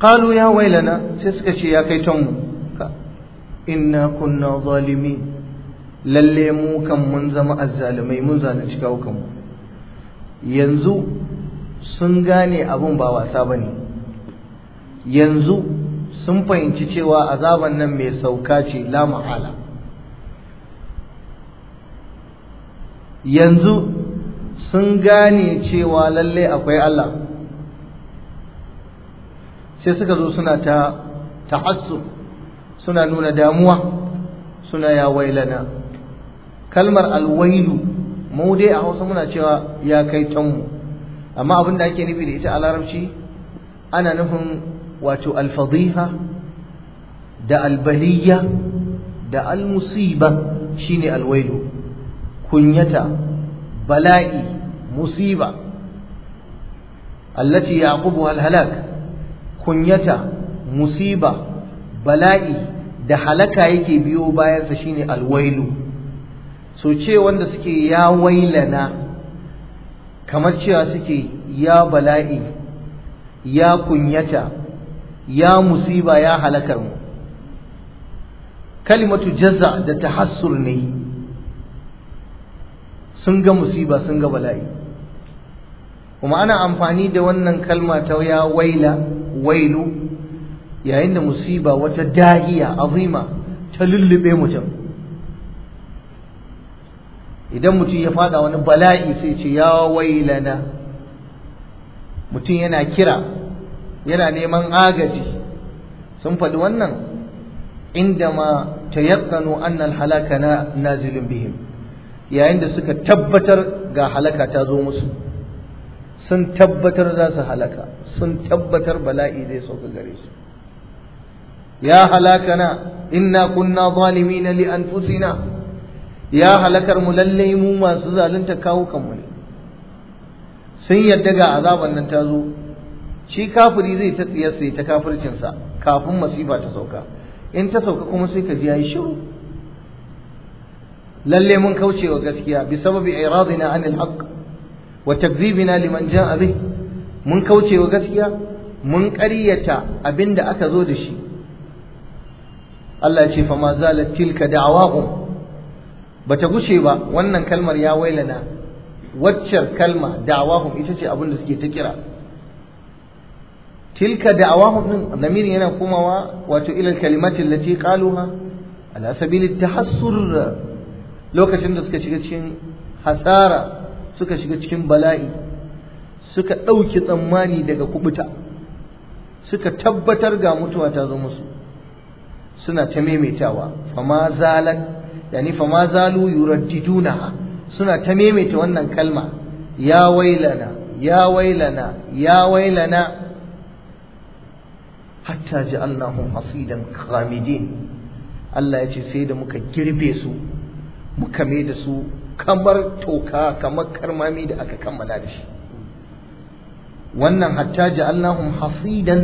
قالوا يا ويلنا سيسكشي يا كيتم إنا كنا ظالمين. Lalle mu kan mun zama azzalimai mun zalunci kawukanmu yanzu sun gane abin ba wasa ba ne yanzu sun fahimci cewa azaban nan mai sauka ce la mahala yanzu sun gane cewa lalle akwai Allah. Sai suka zo suna ta tahassu suna nuna damuwa suna ya wailana. Kalmar alwailu mu dai a hausa muna cewa ya kai tanmu amma abin da ake nufi da ita a larabci ana nufin wato alfadiha da albaliya da almusiba shine alwailu. Kunyata bala'i musiba allati yaqubuha alhalak. Kunyata musiba bala'i da halaka yake biyo bayansa shine alwailu. So ce wanda suke ya wailana kamar cewa suke ya bala'i ya kunyata ya musiba ya halakar mu. Kalimatu jaza da tahassur ne. Sun ga musiba sun ga bala'i. Kuma ana amfani da wannan kalma ta ya waila wailu yayin da musiba wata dahiya azima ta lullube mutum idan mutum ya fada wani bala'i sai ce ya wailana. Mutum yana kira yana neman agaji. Sun faɗi wannan? Indama tayaqqanu anna al-halaka nazilun bihim. Yayin da suka tabbatar ga halaka ta zo musu. Sun tabbatar za su halaka. Sun tabbatar bala'i zai sauka gare su. Ya halakana inna kunna zalimina li anfusina. Ya halakar mu lalle mu masu zalunta kawo kanmu ne. Sun yadda ga azaban nan ta zo shi kafiri zai ta tsiyarsa ta kafircinsa kafin masifa ta sauka. In ta sauka kuma sai ka ji yayi shiru. Lalle mun kauce wa gaskiya bi sababi iradina anil haqq wa takdhibina liman ja'a bih. Mun kauce wa gaskiya mun ƙaryata abin da aka zo da shi. Allah ya ce fa ma zalat tilka da'awahum. Bata gushe ba wannan kalmar ya wailana. Waccar kalma da'awahum ita ce abin da suke ta kira. Tilka da'awahum din zamiri yana komawa wato ila kalimati allati qaluha ala sabili tahassur. Lokacin da suka shiga cikin hasara suka shiga cikin bala'i suka ɗauki tsammani daga kubuta suka tabbatar ga mutuwa ta zo musu suna ta maimaitawa. Fama zalat yani fama zalu yuraddidunaha suna ta maimaita wannan kalma ya wailana ya wailana ya wailana. Hatta ja'alnahum hasidan khamidin Allah ya ce sai da muka girbe su muka mai da su kamar toka kamar karmami da aka kammala da shi. Wannan hatta ja'alnahum hasidan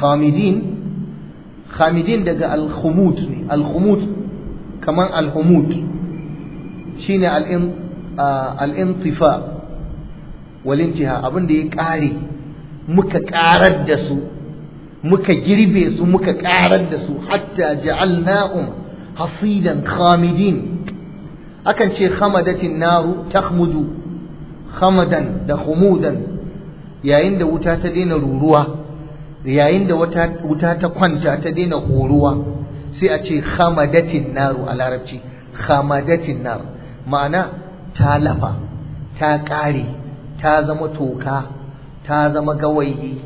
khamidin khamidin daga al-khumut ne al-khumut. Kamar al-humut shine al-intifa wal intiha abin da ya kare muka karar da su muka girbe su muka karar da su hatta ja'alnahum hasidan khamidin. Akan ce khamadatin naru takhmudu khamadan da khumudan yayin da wuta ta daina ruruwa yayin da wuta ta kwanta ta daina horuwa. Sai a ce khamadatin naru a larabci khamadatin naru ma'ana ta lafa ta ƙare ta zama toka ta zama gawayi.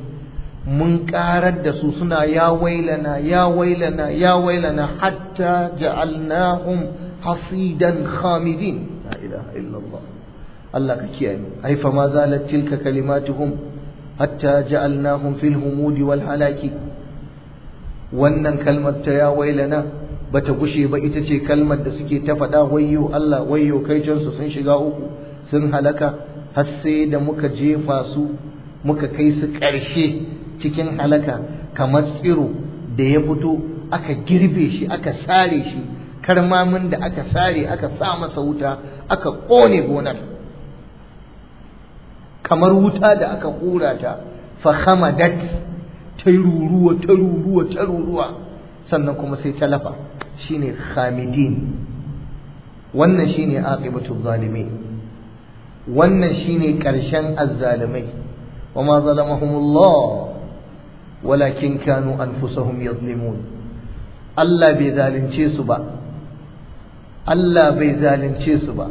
Mun ƙarar da su suna ya wailana ya wailana ya wailana hatta ja'alnahum hasidan khamidin. La ilaha illallah. Allah ka kiyaye mu. Ai fa ma zalat tilka kalimatuhum hatta ja'alnahum fil humudi wal halaki. Wannan kalmar ta ya wailana bata gushe ba ita ce kalmar da suke ta faɗa wayyo Allah wayyo kai su sun shiga uku sun halaka har sai da muka jefa su muka kai su ƙarshe cikin halaka kamar tsiro da ya fito aka girbe shi aka sare shi karmamin da aka sare aka sa masa wuta aka ƙone gonar. Kamar wuta da aka hura ta fa khamadat ta ruruwa ta ruruwa ta ruruwa sannan kuma sai ta lafa shine khamidin. Wannan shine aqibatu zalimin. Wannan shine ƙarshen azzalimai wama zalamahumullah. Walakin kanu anfusahum yadhlimun. Allah bai zalunce su ba. Allah bai zalunce su ba.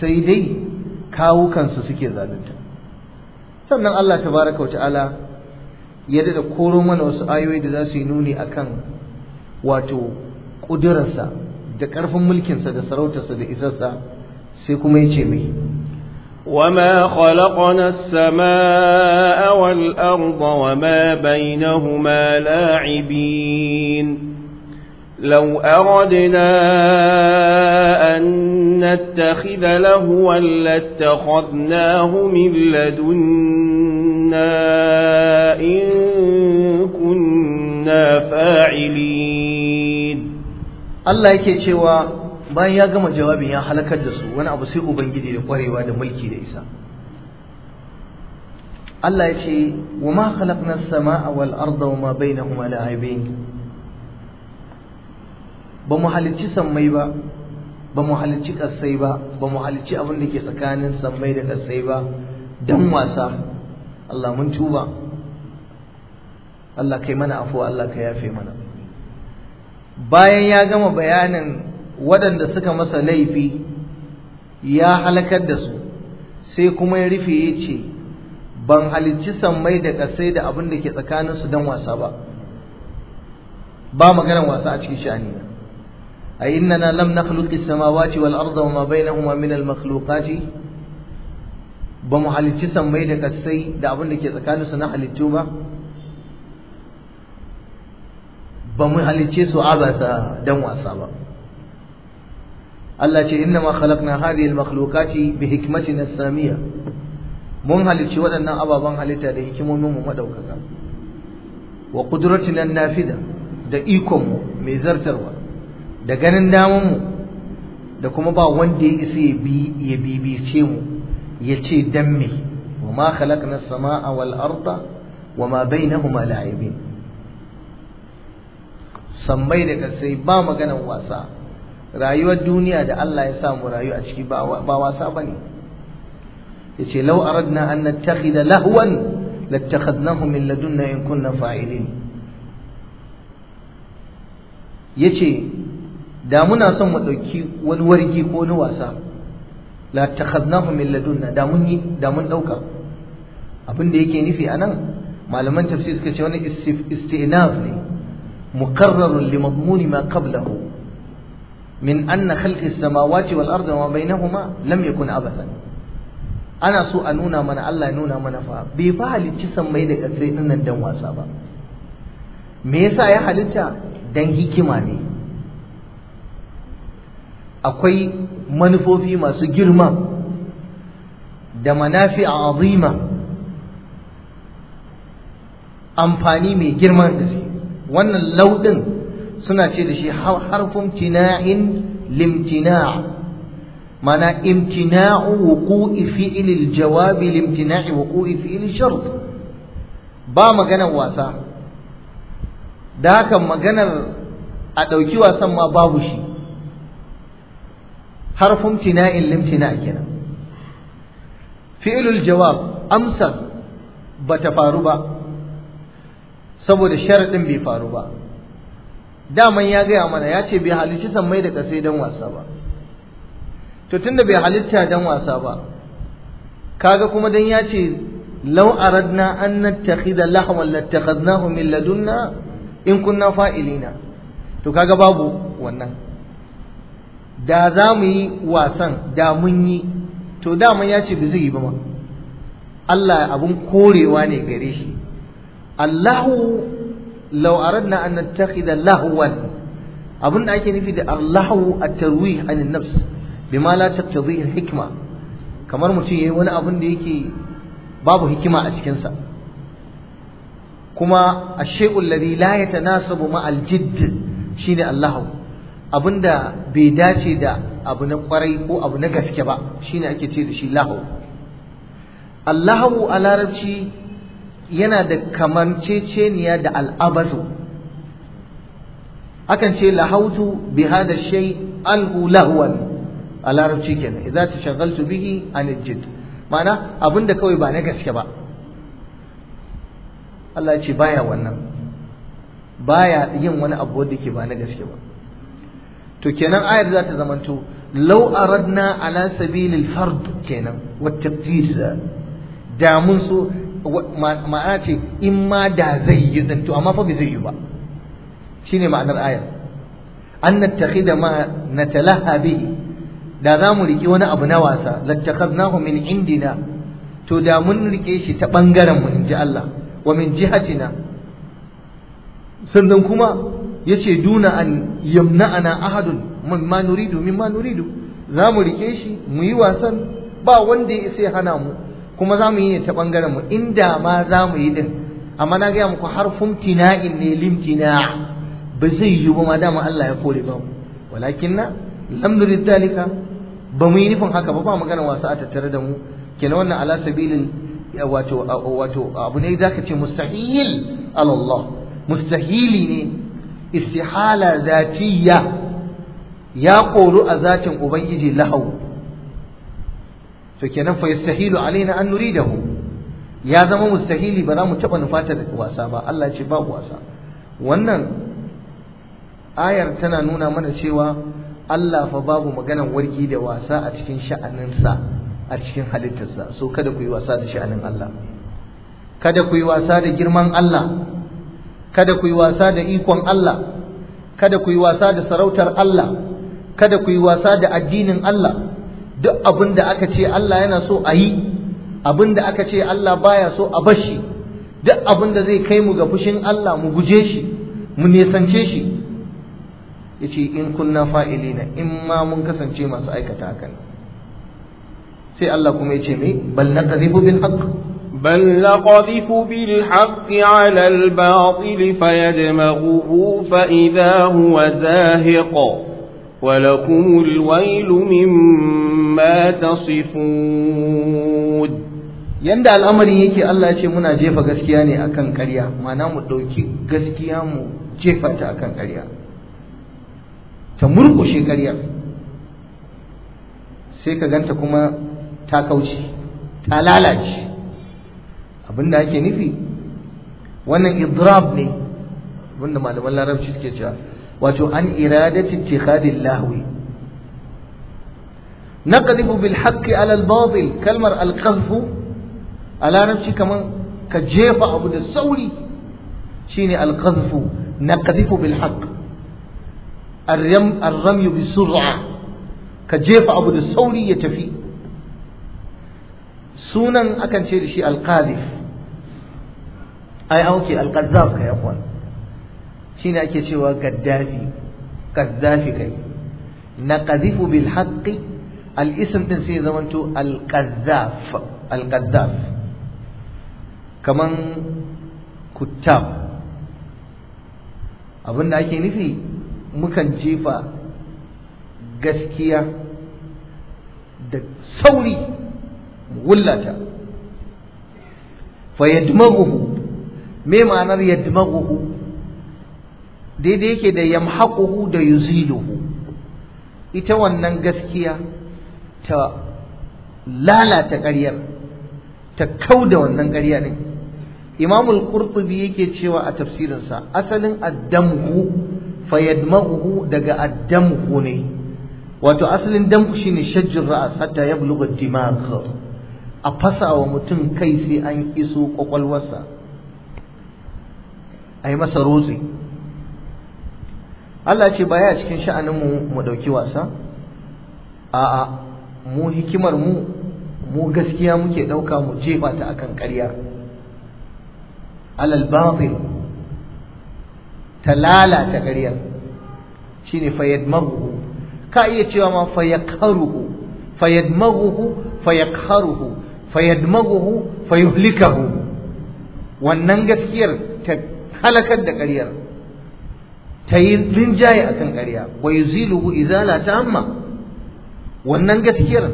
Sai dai kawukansu suke zalunta. Sannan Allah tabaraka wata'ala ya da koro mana wasu ayoyi da za su yi nuni akan wato ƙudurarsa da ƙarfin mulkinsa da sarautarsa da isarsa sai kuma ya ce mai وما خلقنا السماء والأرض وما بينهما لاعبين لو أردنا أن نتخذ لهوا لاتخذناه من لدنا إن كنا فاعلين Allah yake cewa bayan ya gama jawabin ya halakar da su wani abu sai ubangiji da kwarewa da mulki da isa Allah ya ce wa ma khalaqna as-samaa wal arda wa ma bainahuma la'ibin ba mu halicci sammai ba ba mu halicci kasai ba ba mu halicci abin da ke tsakanin sammai da kasai ba dan wasa Allah mun tuba. Allah kai mana afuwa Allah ka yafe mana. Bayan ya gama bayanin waɗanda suka masa laifi ya halakar da su sai kuma ya rufe ya ce ban halicci sammai da kasai da abin da ke tsakaninsu don wasa ba. Ba maganar wasa a cikin sha'ani na a innana lam nakhluqi samawati wal arda wa ma bainahuma min al makhluqati ba mu halicci sammai da kasai da abin da ke tsakaninsu na halittu ba ba mu halicce su abasa dan wasa ba. Allah ce inna ma khalaqna hadhihi al-makhluqati bi hikmatina samiyya mun halicci waɗannan ababen halitta da hikimomin mu madaukaka wa qudratina nafida da ikon mu mai zartarwa da ganin daman mu da kuma ba wanda ya isa ya bi ya bibice mu. Ya ce dan me? Wa ma khalaqna as-samaa wal arda wa ma bainahuma la'ibin. Sammai da kasai ba maganan wasa. Rayuwar duniya da Allah ya samu rayu a ciki ba wasa ba ne. Ya ce lau aradna an nattakhidha lahwan lattakhadnahu min ladunna in kunna fa'ilin. Yace da muna son mu ɗauki wani wargi ko wani wasa. Lattakhadnahu min ladunna da mun yi da mun ɗauka abin yake nufi a nan malaman tafsir suka ce wani istinaf ne mukarrarun li madmuni ma qablahu. Min anna khalqi as-samawati wal ardi wa bainahuma lam yakun abathan. Ana so a nuna mana Allah ya nuna mana fa bai fa halicci sammai da kasai ɗin nan dan wasa ba. Me yasa ya halitta? Dan hikima ne. Akwai manufofi masu girma da manafi azima amfani mai girman gaske. Wannan laudin suna ce da shi harfin tina'in limtina' mana imtina'u wuqu'i fi'li al-jawabi limtina'i wuqu'i fi'li shart. Ba maganar wasa da haka maganar a ɗauki wasan ma babu shi. Harfin tina'in limtina kenan. Fi'lul jawab amsar bata faru ba saboda sharaɗin bai faru ba. Daman ya gaya mana ya ce bai halicci sammai da ƙasai don wasa ba. To tunda bai halitta don wasa ba kaga kuma dan ya ce law aradna an nattakhidha lahwan lattakhadnahu min ladunna in kunna fa'ilina. To kaga babu wannan. Da za mu yi wasan da mun yi. To daman ya ce bai zai yi ba ma. Allah abun korewa ne gare shi. Allahu law aradna an nattakhidha lahwan. Abin da ake nufi da Allahu at-tarwih an nafs bima la taqtadhi al-hikma. Kamar mutum yayi wani abin da yake babu hikima a cikin sa kuma ash-shay'u alladhi la yatanasabu ma al-jidd shine Allahu. Abin da bai dace da abu na ƙwarai ko abu na gaske ba shine ake ce da shi lahu. Allahu a larabci yana da kamanceceniya da al'abazu akan ce lahautu bi hada shay alhu lahwan. A larabci kenan idza tashagaltu bihi an jidd. Ma'ana abin da kawai ba na gaske ba. Allah ce baya wannan. Baya yin wani abu wanda ke ba na gaske ba. To kenan ayar za ta zamanto law aradna ala sabilil fard kenan wa taqdir da mun so ma'ana ce in ma da zai yi dan to amma fa bai zai yi ba. Shine ma'anar ayar. An nattakhida ma natalaha bihi. Da za mu riki wani abu na wasa lattakhadnahu min indina. To da mun riƙe shi ta ɓangaren mu inji Allah wa min jihatina. Sannan kuma ya ce duna an yamna'ana ahadun mimma nuridu mimma nuridu. Za mu riƙe shi mu yi wasan ba wanda ya sai hana mu kuma za mu yi ne ta ɓangaren mu. Inda ma za mu yi din. Amma na gaya muku harfin tina'in ne limtina ba zai yi ba ma dama Allah ya kore ba walakin na lam nurid dalika ba mu yi nufin haka ba ba magana wasa a tattare da mu. Kenan wannan ala sabilin wato wato abu ne zaka ce mustahil Allah mustahili ne istihala zatiyya ya koru a zatin ubangiji lahau. To kenan fa yastahilu alaina an nuridahu. Ya zama mustahili ba za mu taba nufata da wasa ba. Allah ce babu wasa. Wannan ayar tana nuna mana cewa Allah fa babu maganan wargi da wasa a cikin sha'aninsa a cikin halittarsa. So kada ku yi wasa da sha'anin Allah. Kada ku yi wasa da girman Allah. Kada ku yi wasa da ikon Allah. Kada ku yi wasa da sarautar Allah. Kada ku yi wasa da addinin Allah. Duk abin da aka ce Allah yana so a yi abin da aka ce Allah baya so a bashi duk abin da zai kai mu ga fushin Allah mu guje shi mu nesance shi. Yace in kunna fa'ilina in ma mun kasance masu aikata hakan sai Allah kuma ya ce me? Bal naqdhifu bil haqq. بل نقذف بالحق على الباطل فيدمغه فإذا هو زاهق ولكم الويل مما تصفون يندى الأمر يكي الله يكي منا جيفة غسكياني أكن كريا ما نام الدوكي غسكيام جيفة أكن كريا تمرق شي كريا سيكا غنت تاكوشي تالالاجي abinda ake nufi wannan idrab ne wanda malaman larabci suke cewa wato an iradati ittikhadil lahwi naqdhifu bil haqqi ala al batil kalmar al qadhfu a larabci kaman ka jefa abu da sauri shine al qadhfu naqdhifu bil haqq الرم الرمي بسرعة كجيف أبو السوري يتفي سونا أكن شيء ai auki al-qazzaf kai akwan shine ake cewa gaddafi kazzafi kai na qazifu bil haqqi al-ism din sai zamanto al-qazzaf al-qazzaf kaman kuttab. Abinda ake nufi mukan jefa gaskiya da sauri wullata. Fa yadmaghu me ma'anar yadmaghuhu? Daidai yake da yamhaquhu da yuziluhu ita wannan gaskiya ta lalata ƙaryar ta kauda wannan ƙarya ne imamul qurtubi yake cewa a tafsirinsa asalin addamhu fayadmaghu daga addamhu ne. Wato asalin damku shine shajjin ra'as hatta ya buluga dimag a fasa wa mutum kai sai an iso kwakwalwarsa a yi masa rotse Allah ce baya cikin sha'anin mu ɗauki wasa? A'a mu hikimar mu mu gaskiya muke ɗauka mu jefa ta akan ƙarya. Alal batil ta lalata ƙaryar. Shine fayadmaghu ka iya cewa ma fayakharuhu. Fayadmaghu fayakharuhu. Fayadmaghu fayuhlikahu. Wannan gaskiyar halakar da ƙaryar. Ta yi rinjaye akan ƙarya. Wa yuziluhu izala tamma wannan gaskiyar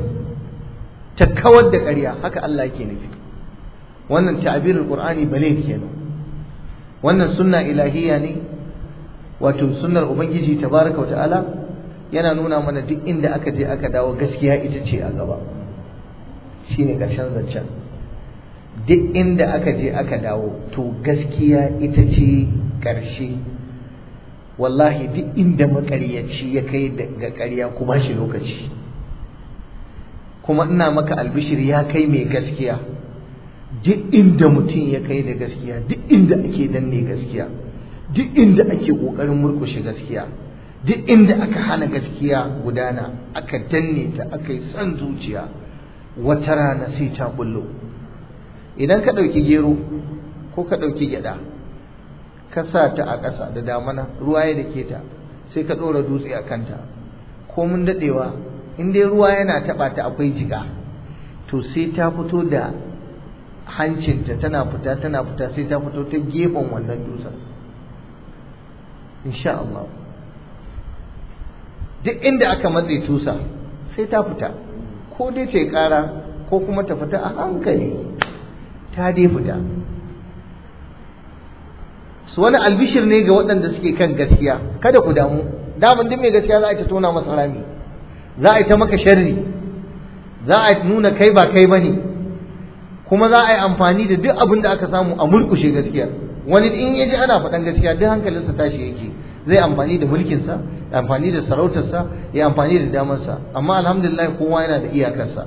ta kawar da ƙarya. Haka Allah yake nufi. Wannan ta'birul qur'ani bale kenan. Wannan sunna ilahiyya ne. Wato sunnar ubangiji tabaraka wa ta'ala yana nuna mana duk inda aka je aka dawo gaskiya ita ce a gaba. Shine ƙarshen zancen. Duk inda aka je aka dawo to gaskiya ita ce ƙarshe wallahi duk inda makaryaci ya kai ga ƙarya kuma shi lokaci. Kuma ina maka albishir ya kai mai gaskiya. Duk inda mutum ya kai da gaskiya duk inda ake danne gaskiya duk inda ake ƙoƙarin murkushe gaskiya duk inda aka hana gaskiya gudana aka danne ta aka yi son zuciya wata rana sai ta bullo idan ka ɗauki gero ko ka ɗauki gyaɗa ka sa ta a ƙasa da damana ruwa ya dake ta sai ka ɗora dutse a kanta. Ko mun daɗewa in dai ruwa yana taɓa ta akwai jiga to sai ta fito da hancinta tana fita tana fita sai ta fito ta gefen wannan dutsen. Insha Allah. Duk inda aka matse tusa sai ta fita. Ko dai ce ƙara ko kuma ta fita a hankali. Ta dai fita. Su wani albishir ne ga waɗanda suke kan gaskiya. Kada ku damu. Daman duk mai gaskiya za a ta tona masa rami. Za a ta maka sharri. Za a nuna kai ba kai ba ne. Kuma za a yi amfani da duk abin da aka samu a murkushe gaskiya. Wani in ya ji ana faɗan gaskiya duk hankalinsa tashi yake. Zai amfani da mulkinsa amfani da sarautarsa ya amfani da damarsa amma alhamdulillah kowa yana da iyakarsa.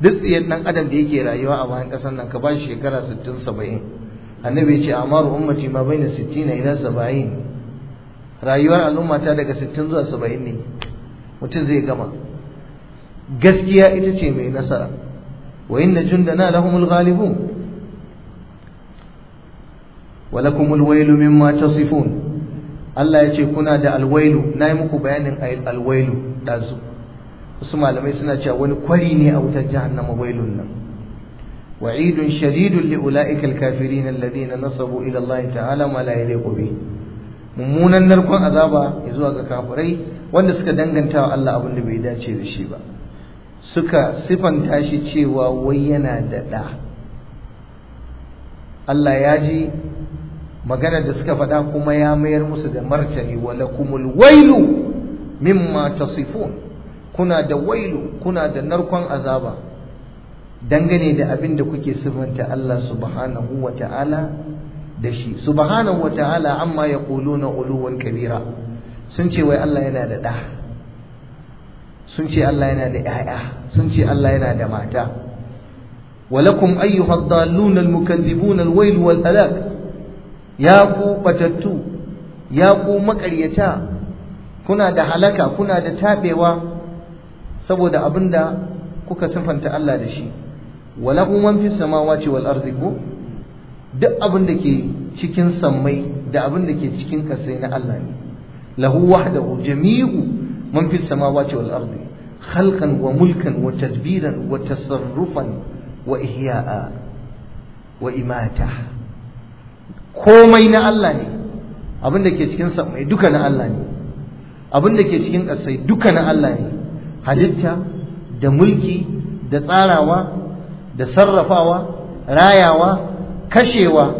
Duk tsiyar ɗan adam da yake rayuwa a bayan ƙasar nan ka ba shi shekara sittin saba'in. Annabi ya ce amaru ummati ma baina sittina ila saba'in. Rayuwar al'umma ta daga sittin zuwa saba'in ne. Mutum zai gama. Gaskiya ita ce mai nasara. Wa inna jundana lahumul ghalibun. Wa lakumul wailu mimma tasifun. Allah ya ce kuna da alwailu. Na yi muku bayanin alwailu ɗazu. Wasu malamai suna cewa wani kwari ne a wutar jahannama wailun nan. Wa'idun shadidun li ula'ika alkafirin alladhina nasabu ila Allah ta'ala ma la yaliqu bi. Mummunan narkon azaba zuwa ga kafirai wanda suka danganta wa Allah abin da bai dace da shi ba. Suka sifanta shi cewa wai yana da ɗa. Allah ya ji maganar da suka faɗa kuma ya mayar musu da martani walakumul wailu mimma tasifun. Kuna da wailu kuna da narkon azaba. Dangane da abin da kuke sifanta Allah subhanahu wa ta'ala da shi. Subhanahu wa ta'ala amma yaquluna uluwan kabira. Sun ce wai Allah yana da ɗa. Sun ce Allah yana da ‘ya'ya. Sun ce Allah yana da mata. Walakum ayyuhad dallun almukaththibun alwayl wal halak ya ku batattu ya ku makaryata kuna da halaka kuna da tabewa saboda abin da kuka sifanta Allah da shi. Walahu man fis samawati wal ardi ko? Duk abin da ke cikin sammai da abin da ke cikin kasai na Allah ne. Lahu wahdahu jami'u man fis samawati wal ardi khalqan wa mulkan wa tadbiran wa tasarrufan wa ihya'a wa imata. Komai na Allah ne. Abin da ke cikin sammai duka na Allah ne. Abin da ke cikin kasai duka na Allah ne. Halitta da mulki da tsarawa da sarrafawa rayawa kashewa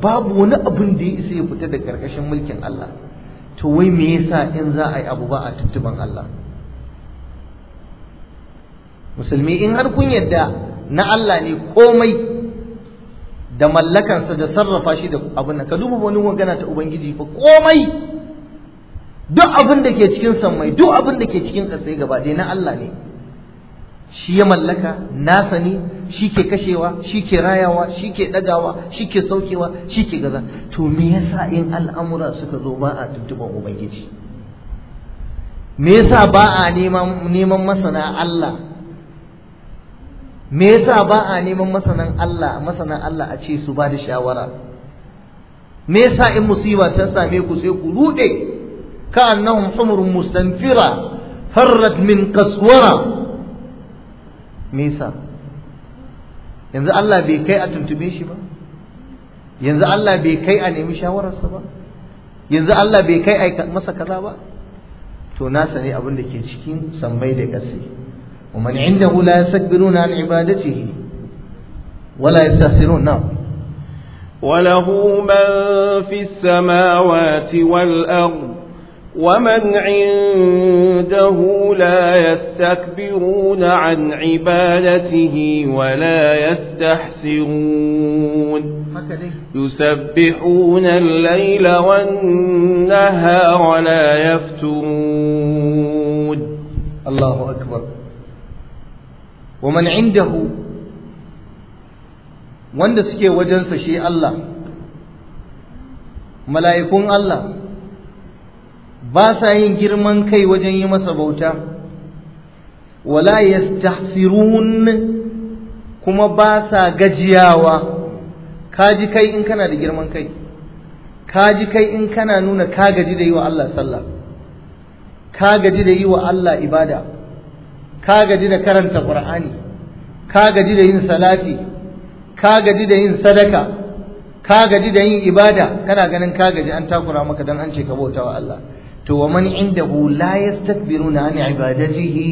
babu wani abin da ya isa ya fita da ƙarƙashin mulkin Allah. To wai me yasa in za a yi abu ba a tuntuban Allah? Musulmi in har kun yadda na Allah ne komai da mallakansa da sarrafa shi da abin nan ka duba wani magana ta ubangiji fa komai duk abin da ke cikin sammai duk abin da ke cikin ƙasai gaba ɗaya na Allah ne. Shi ya mallaka nasa ne shi ke kashewa shi ke rayawa shi ke ɗagawa shi ke saukewa shi ke gaza. To me yasa in al'amura suka zo ba a tuntuɓar ubangiji? Me yasa ba a neman masana Allah? Me yasa ba a neman masanan Allah masanan Allah a ce su ba da shawara? Me yasa in musiba ta same ku sai ku rude كأنهم حمر مستنفرة فرت من قسورة. ميسا. ينزع الله بكي أتمتميشي با ينزع الله بكي أن يمشي ورس با ينزع الله بكي أي مسا كذا با تو ناسا ني أبن سمي لك أسي ومن عنده لا يسكبرون عن عبادته. ولا يستهسرون نعم. وله من في السماوات والأرض. ومن عنده لا يستكبرون عن عبادته ولا يستحسرون يسبحون الليل والنهار لا يفترون الله أكبر. ومن عنده suke wajensa shi Allah mala'ikun Allah ba sa yin girman kai wajen yi masa bauta. Wala yastahsirun kuma ba sa gajiyawa. Kaji kai in kana da girman kai. Kaji kai in kana nuna ka gaji da yi wa Allah sallah. Ka gaji da yi wa Allah ibada. Ka gaji da karanta Qur'ani. Ka gaji da yin salati. Ka gaji da yin sadaka. Ka gaji da yin ibada. Kana ganin ka gaji an takura maka dan an ce ka bauta wa Allah. To wa man indahu la yastakbiruna an ibadatihi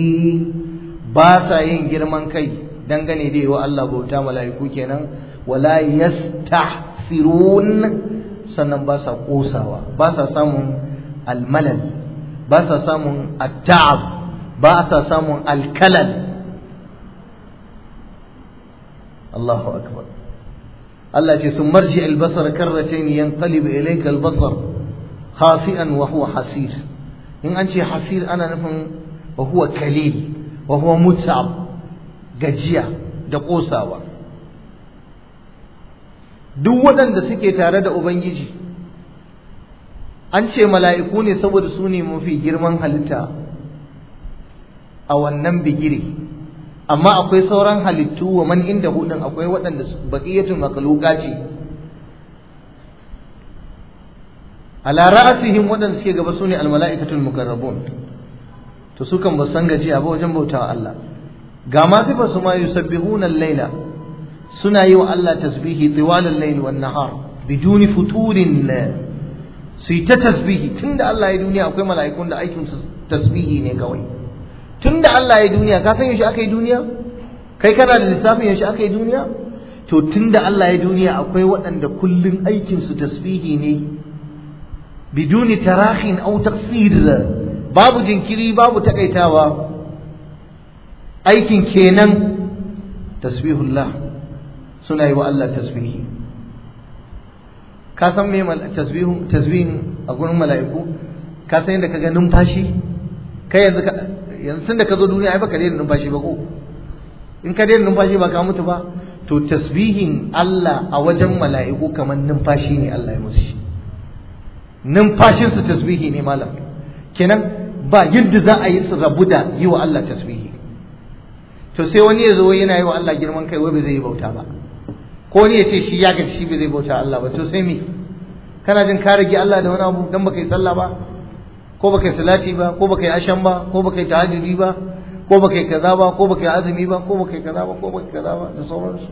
ba sa yin girman kai dangane da wa Allah bauta mala'iku kenan wala yastahsirun sannan ba sa kosawa ba sa samun almalal ba sa samun at-ta'ab ba sa samun alkalal. Allahu akbar. Allah ce sun marji albasar karratain yanqalib ilayka albasar. Khasi'an wa huwa hasir in an ce hasir ana nufin wa huwa kalil wa huwa mut'ab gajiya da kosawa duk waɗanda suke tare da ubangiji an ce mala'iku ne saboda su ne mafi girman halitta a wannan bigire amma akwai sauran halittu wa man inda hudun akwai waɗanda baqiyatun makhluqa ce ala ra'asihim waɗanda suke gaba su ne almala'ikatul mukarrabun. To su kan ba san gajiya ba wajen bautawa Allah. Ga ma sifar su ma yusabbihuna al-laila. Suna yi wa Allah tasbihi tiwal al-layl wan nahar biduni futurin su yi ta tasbihi. Tunda Allah ya duniya akwai mala'ikun da aikin su tasbihi ne kawai. Tun da Allah ya duniya ka san yaushe aka yi duniya? Kai kana da lissafin yaushe aka yi duniya? To tun da Allah ya duniya akwai waɗanda kullum aikin su tasbihi ne biduni tarahin au taqsir babu jinkiri babu takaitawa aikin kenan tasbihullah suna yi wa Allah tasbihi ka san me tasbihu tasbihin a gurin mala'iku ka san yadda ka ga numfashi kai yanzu yanzu da ka zo duniya ai baka daina numfashi ba ko in ka daina numfashi ba ka mutu ba to tasbihin Allah a wajen mala'iku kamar numfashi ne Allah ya musu shi numfashin su tasbihi ne malam. Kenan ba yadda za a yi su rabu da yi wa Allah tasbihi. To sai wani ya zo yana yi wa Allah girman kai wai bai zai yi bauta ba. Ko wani ya ce shi ya gaji shi bai zai bauta Allah ba. To sai me? Kana jin ka rage Allah da wani abu dan baka yi sallah ba? Ko baka yi salati ba? Ko baka yi ashan ba? Ko baka yi tahajjudi ba? Ko baka yi kaza ba? Ko baka yi azumi ba? Ko baka yi kaza ba? Ko baka yi kaza ba? Da sauransu.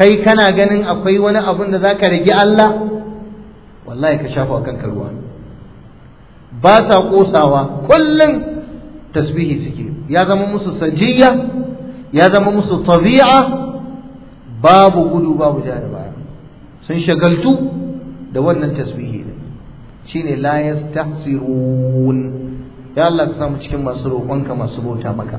Kai kana ganin akwai wani abun da zaka rage Allah? Wallahi ka shafa akan ruwa. Ba sa kosawa kullum tasbihi suke. Ya zama musu sajiya ya zama musu tabi'a. Babu gudu babu ja da baya. Sun shagaltu da wannan tasbihi ne shine la yastahsirun. Ya Allah ka samu cikin masu roƙonka masu bauta maka.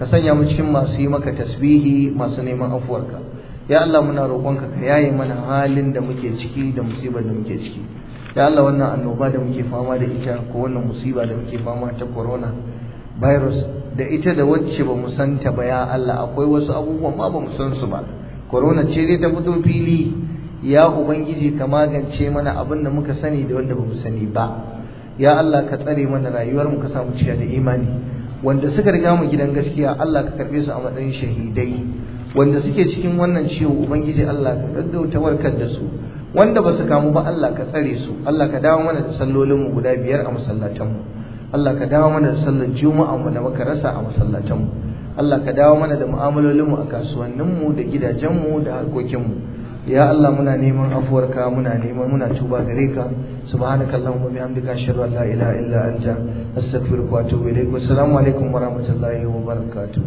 Ka sanya mu cikin masu yi maka tasbihi masu neman afuwarka. Ya Allah muna roƙonka ka yaye mana halin da muke ciki da musibar da muke ciki. Ya Allah wannan annoba da muke fama da ita ko wannan musiba da muke fama ta corona virus da ita da wacce ba mu san ta ba ya Allah akwai wasu abubuwan ma ba mu san su ba. Corona ce dai ta fito fili. Ya ubangiji ka magance mana abin da muka sani da wanda ba mu sani ba. Ya Allah ka tsare mana rayuwar mu ka samu cika da imani. Wanda suka riga mu gidan gaskiya Allah ka karɓe su a matsayin shahidai. Wanda suke cikin wannan ciwo ubangiji Allah ka gaggauta warkar da su. Wanda ba su kamu ba Allah ka tsare su. Allah ka dawo mana da sallolin mu guda biyar a masallatan mu Allah ka dawo mana da sallar juma'a mu da muka rasa a masallatan mu Allah ka dawo mana da mu'amalolin mu a kasuwannin mu da gidajen mu da harkokin mu ya Allah muna neman afuwarka muna neman muna tuba gare ka. Subhanaka allahumma bihamdika ashhadu an la ilaha illa anta astaghfiruka wa atubu ilaik wassalamu alaikum wa rahmatullahi wa barakatuh